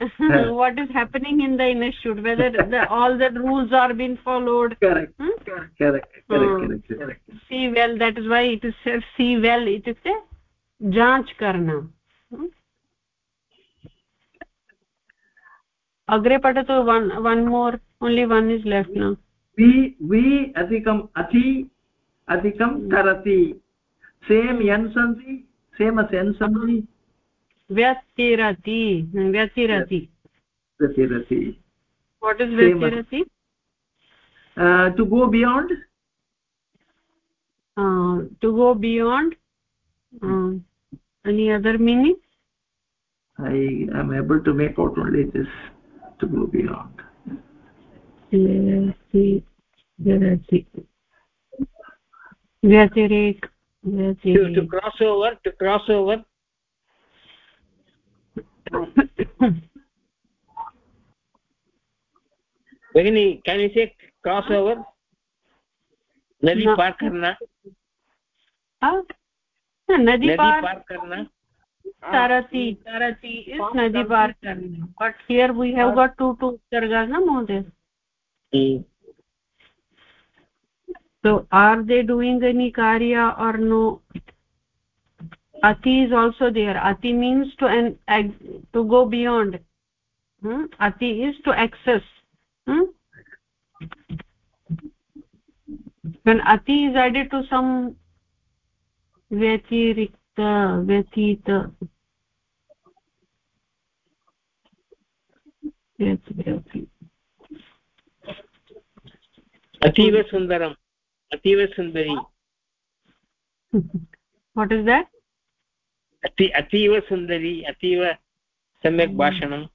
[LAUGHS] what is happening in the institute whether the, all the rules are being followed correct hmm? correct correct correct, correct see well that is why it is said see well itukte janch karna hmm? अग्रे पठतु one one more only one is left न वि वि अधिकम् अति अधिकं तरति सेम् यन् सन्ति same as n sound vyatirati vyatirati vyatirati what is vyatirati uh, to go beyond? uh, to go beyond uh, any other meaning? I am able to make out only this to go beyond. Vyatirati vyatirati to, to cross over to cross over भगिनी can you say cross over नदी पार करना नदी पार करना tarati tarati is nadi par karna but here we have got two two sargas na mohdaya so are they doing any karya or no ati is also there ati means to an to go beyond hmm? ati is to access hmm? when ati is added to some व्यतिरिक्त व्यतीत अतीव सुन्दरम् अतीव सुन्दरी। वाट् इस् देट् अति अतीव सुन्दरी अतीव सम्यक् भाषणं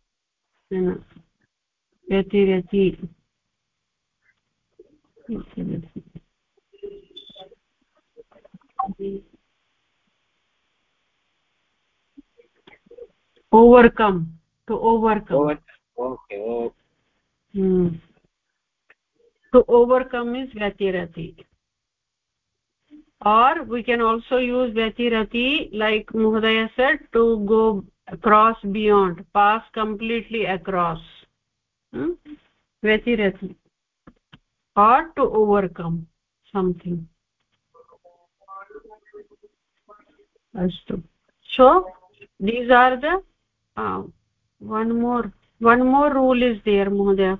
overcome. To overcome. Okay okay. Hmm. To overcome is vyatirati or we can also use vyatirati like muhdaya said to go across beyond pass completely across hmm? vyatirati or to overcome something astu so these are the uh, one more one more rule is there mohdaya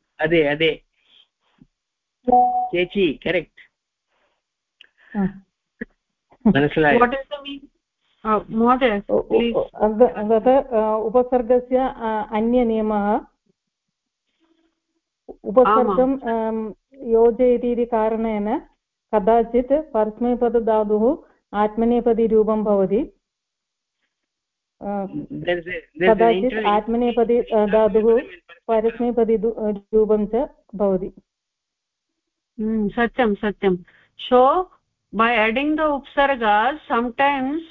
अदे अदे केचि करेक्ट् महोदय तत् उपसर्गस्य अन्यनियमः उपसर्गं योजयति इति कारणेन कदाचित् परस्मैपदधातुः आत्मनेपदीरूपं भवति कदाचित् आत्मनेपदी धातुः परस्मैपदी रूपं च भवति सत्यं सत्यं so by adding the upsargas sometimes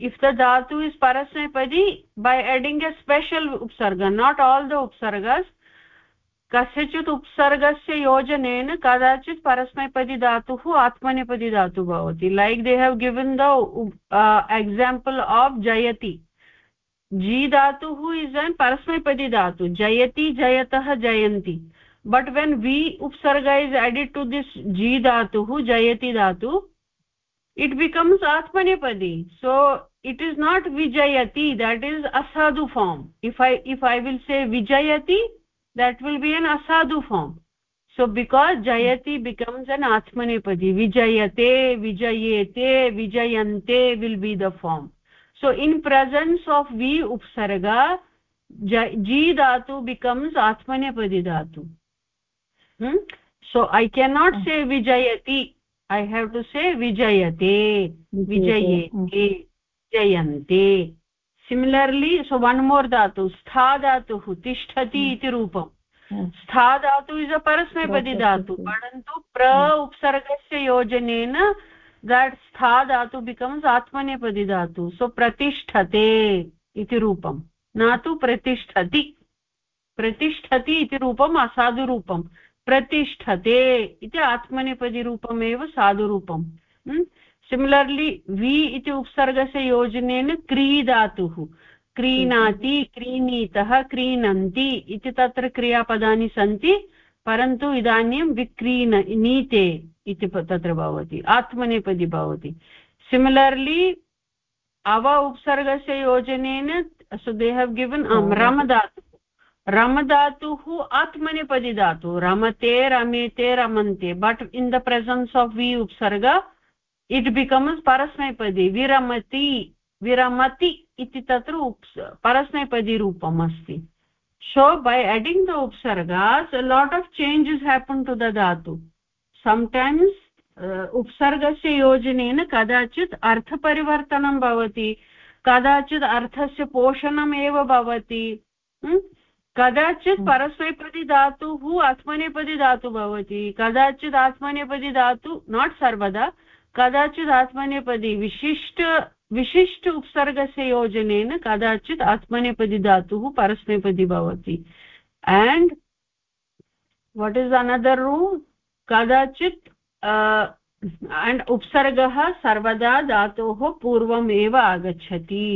if the dhatu is parasmepadi by adding a special upsarga not all the upsargas कस्यचित् उपसर्गस्य योजनेन कदाचित् परस्मैपदी धातुः आत्मनेपदी धातुः भवति like they have given the example of जयति जी धातु इज़ एन पदी धातु जयति, जयत जयंती बट वेन वी उपसर्ग इज़ एडिड् टू दिस् जी धातुः जयति धातु इट् बिकम्स् आत्मनेपदी। सो इट इज़ नॉट विजयति दैट इज़ असाधु form if I if I will say विजयति that will be एन् असाधु फार्म् सो बिकॉज़ जयति बिकम्स् एन् आत्मनेपदी, विजयते, विजयेते, विजयन्ते will be the form so in presence of v upsarga ji dhatu becomes atmanepadi dhatu hmm? so i cannot say vijayati i have to say vijayate vijayete jayante similarly so one more dhatu stha dhatuh tishtati iti rupam stha dhatu is a parasmepadi dhatu parantu pra upsargasya yojanen that stha dhatu becomes atmanepadi dhatu so pratisthate iti rupam. Na tu pratisthati प्रतिष्ठति इति रूपम् असाधुरूपं प्रतिष्ठते इति आत्मनेपदीरूपमेव साधुरूपं सिमिलर्लि वि इति उपसर्गस्य योजनेन क्रीधातुः क्रीणाति क्रीणीतः क्रीणन्ति इति तत्र क्रियापदानि सन्ति परन्तु इदानीं विक्रीण नीते इति तत्र भवति आत्मनेपदी भवति। सिमिलर्लि अव उपसर्गस्य योजनेन सो दे हेव् गिवन् रमदातु। रमधातुः आत्मनेपदी धातु। रमते रमेते रमन्ते। But in the presence of वि उपसर्ग इट् बिकम्स् परस्मैपदी विरमति विरमति इति तत्र परस्मैपदी रूपम् अस्ति। So by adding the upsargas a lot of changes happen to the dhatu sometimes उपसर्गस्य योजनेन कदाचित् अर्थपरिवर्तनं भवति कदाचित् अर्थस्य पोषणम् एव भवति कदाचित् परस्मैपदी धातुः आत्मनेपदी धातु भवति कदाचित् आत्मनेपदी धातु नाट् सर्वदा कदाचित् आत्मनेपदी विशिष्ट विशिष्ट उपसर्गस्य योजनेन कदाचित् आत्मनेपदी धातुः परस्मैपदी भवति and what is another rule कदाचित् एण्ड् उपसर्गः सर्वदा धातोः पूर्वम् एव आगच्छति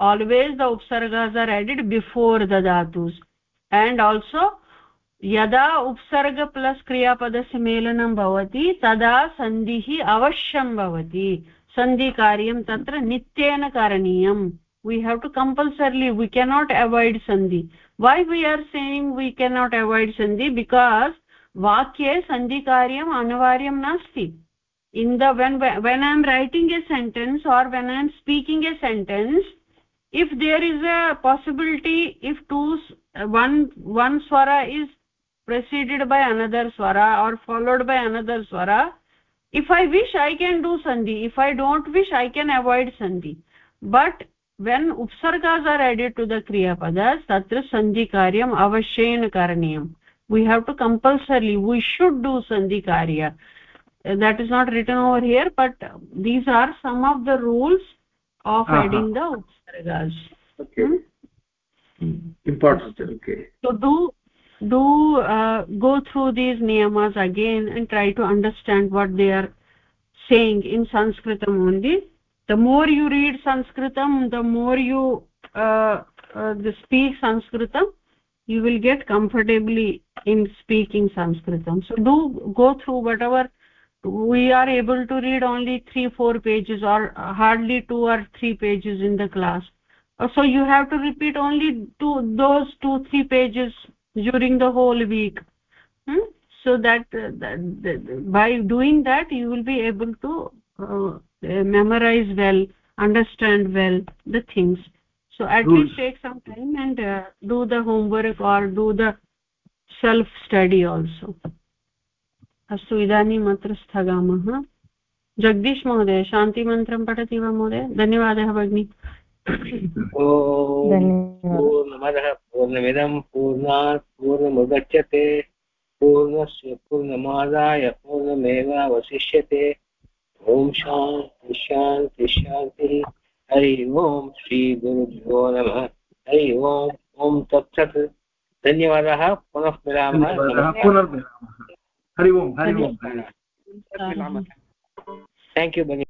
always the upsargas are added before the dhatus and also यदा उपसर्ग प्लस् क्रियापदस्य मेलनं भवति तदा सन्धिः अवश्यं भवति सन्धिकार्यं तत्र नित्येन करणीयं we have to compulsorily we cannot avoid sandhi why we are saying we cannot avoid sandhi because वाक्ये सन्धिकार्यम् अनिवार्यं नास्ति। In the when when I am writing a sentence or when I am speaking a sentence if there is a possibility if two one one Swara is preceded by another स्वरा or followed by another Swara if I wish I can do सन्धि if I don't wish I can avoid सन्धि बट् वेन् उप्सर्गास् आर् एडेड् टु द क्रियापद तत्र सन्धिकार्यम् अवश्येन करणीयम् we have to compulsorily we should do sandhi karya that is not written over here but these are some of the rules of uh -huh. adding the upsargas okay. Hmm? important. Okay. So do do uh, go through these niyamas again and try to understand what they are saying in sanskritam only. The more you read sanskritam the more you uh, uh, speak sanskritam you will get comfortably in speaking sanskritam. So do go through whatever we are able to read. Only 3 4 pages or hardly 2 or 3 pages in the class. So you have to repeat only two those 2 3 pages during the whole week. Hmm? so that, uh, that, that, by doing that you will be able to uh, memorize well understand well the things so at Rules. least take some time and uh, do the homework or do the self study also. अस्तु इदानीम् अत्र स्थगामः जगदीश महोदय शान्तिमन्त्रं पठति वा महोदय धन्यवादः भगिनी पूर्णमदः पूर्णमिदं पूर्णात् पूर्णमुदच्यते पूर्णस्य पूर्णमादाय पूर्णमेवावशिष्यते ॐ शान्ति शान्ति शान्तिः हरि ओम् श्रीगुरुभ्यो नमः। हरि ओम् ॐ तत्सत् धन्यवादाः पुनः मिलामः। पुनर्मिलामः। हरि ओम् हरि ओम्। थेङ्क् यू भगिनि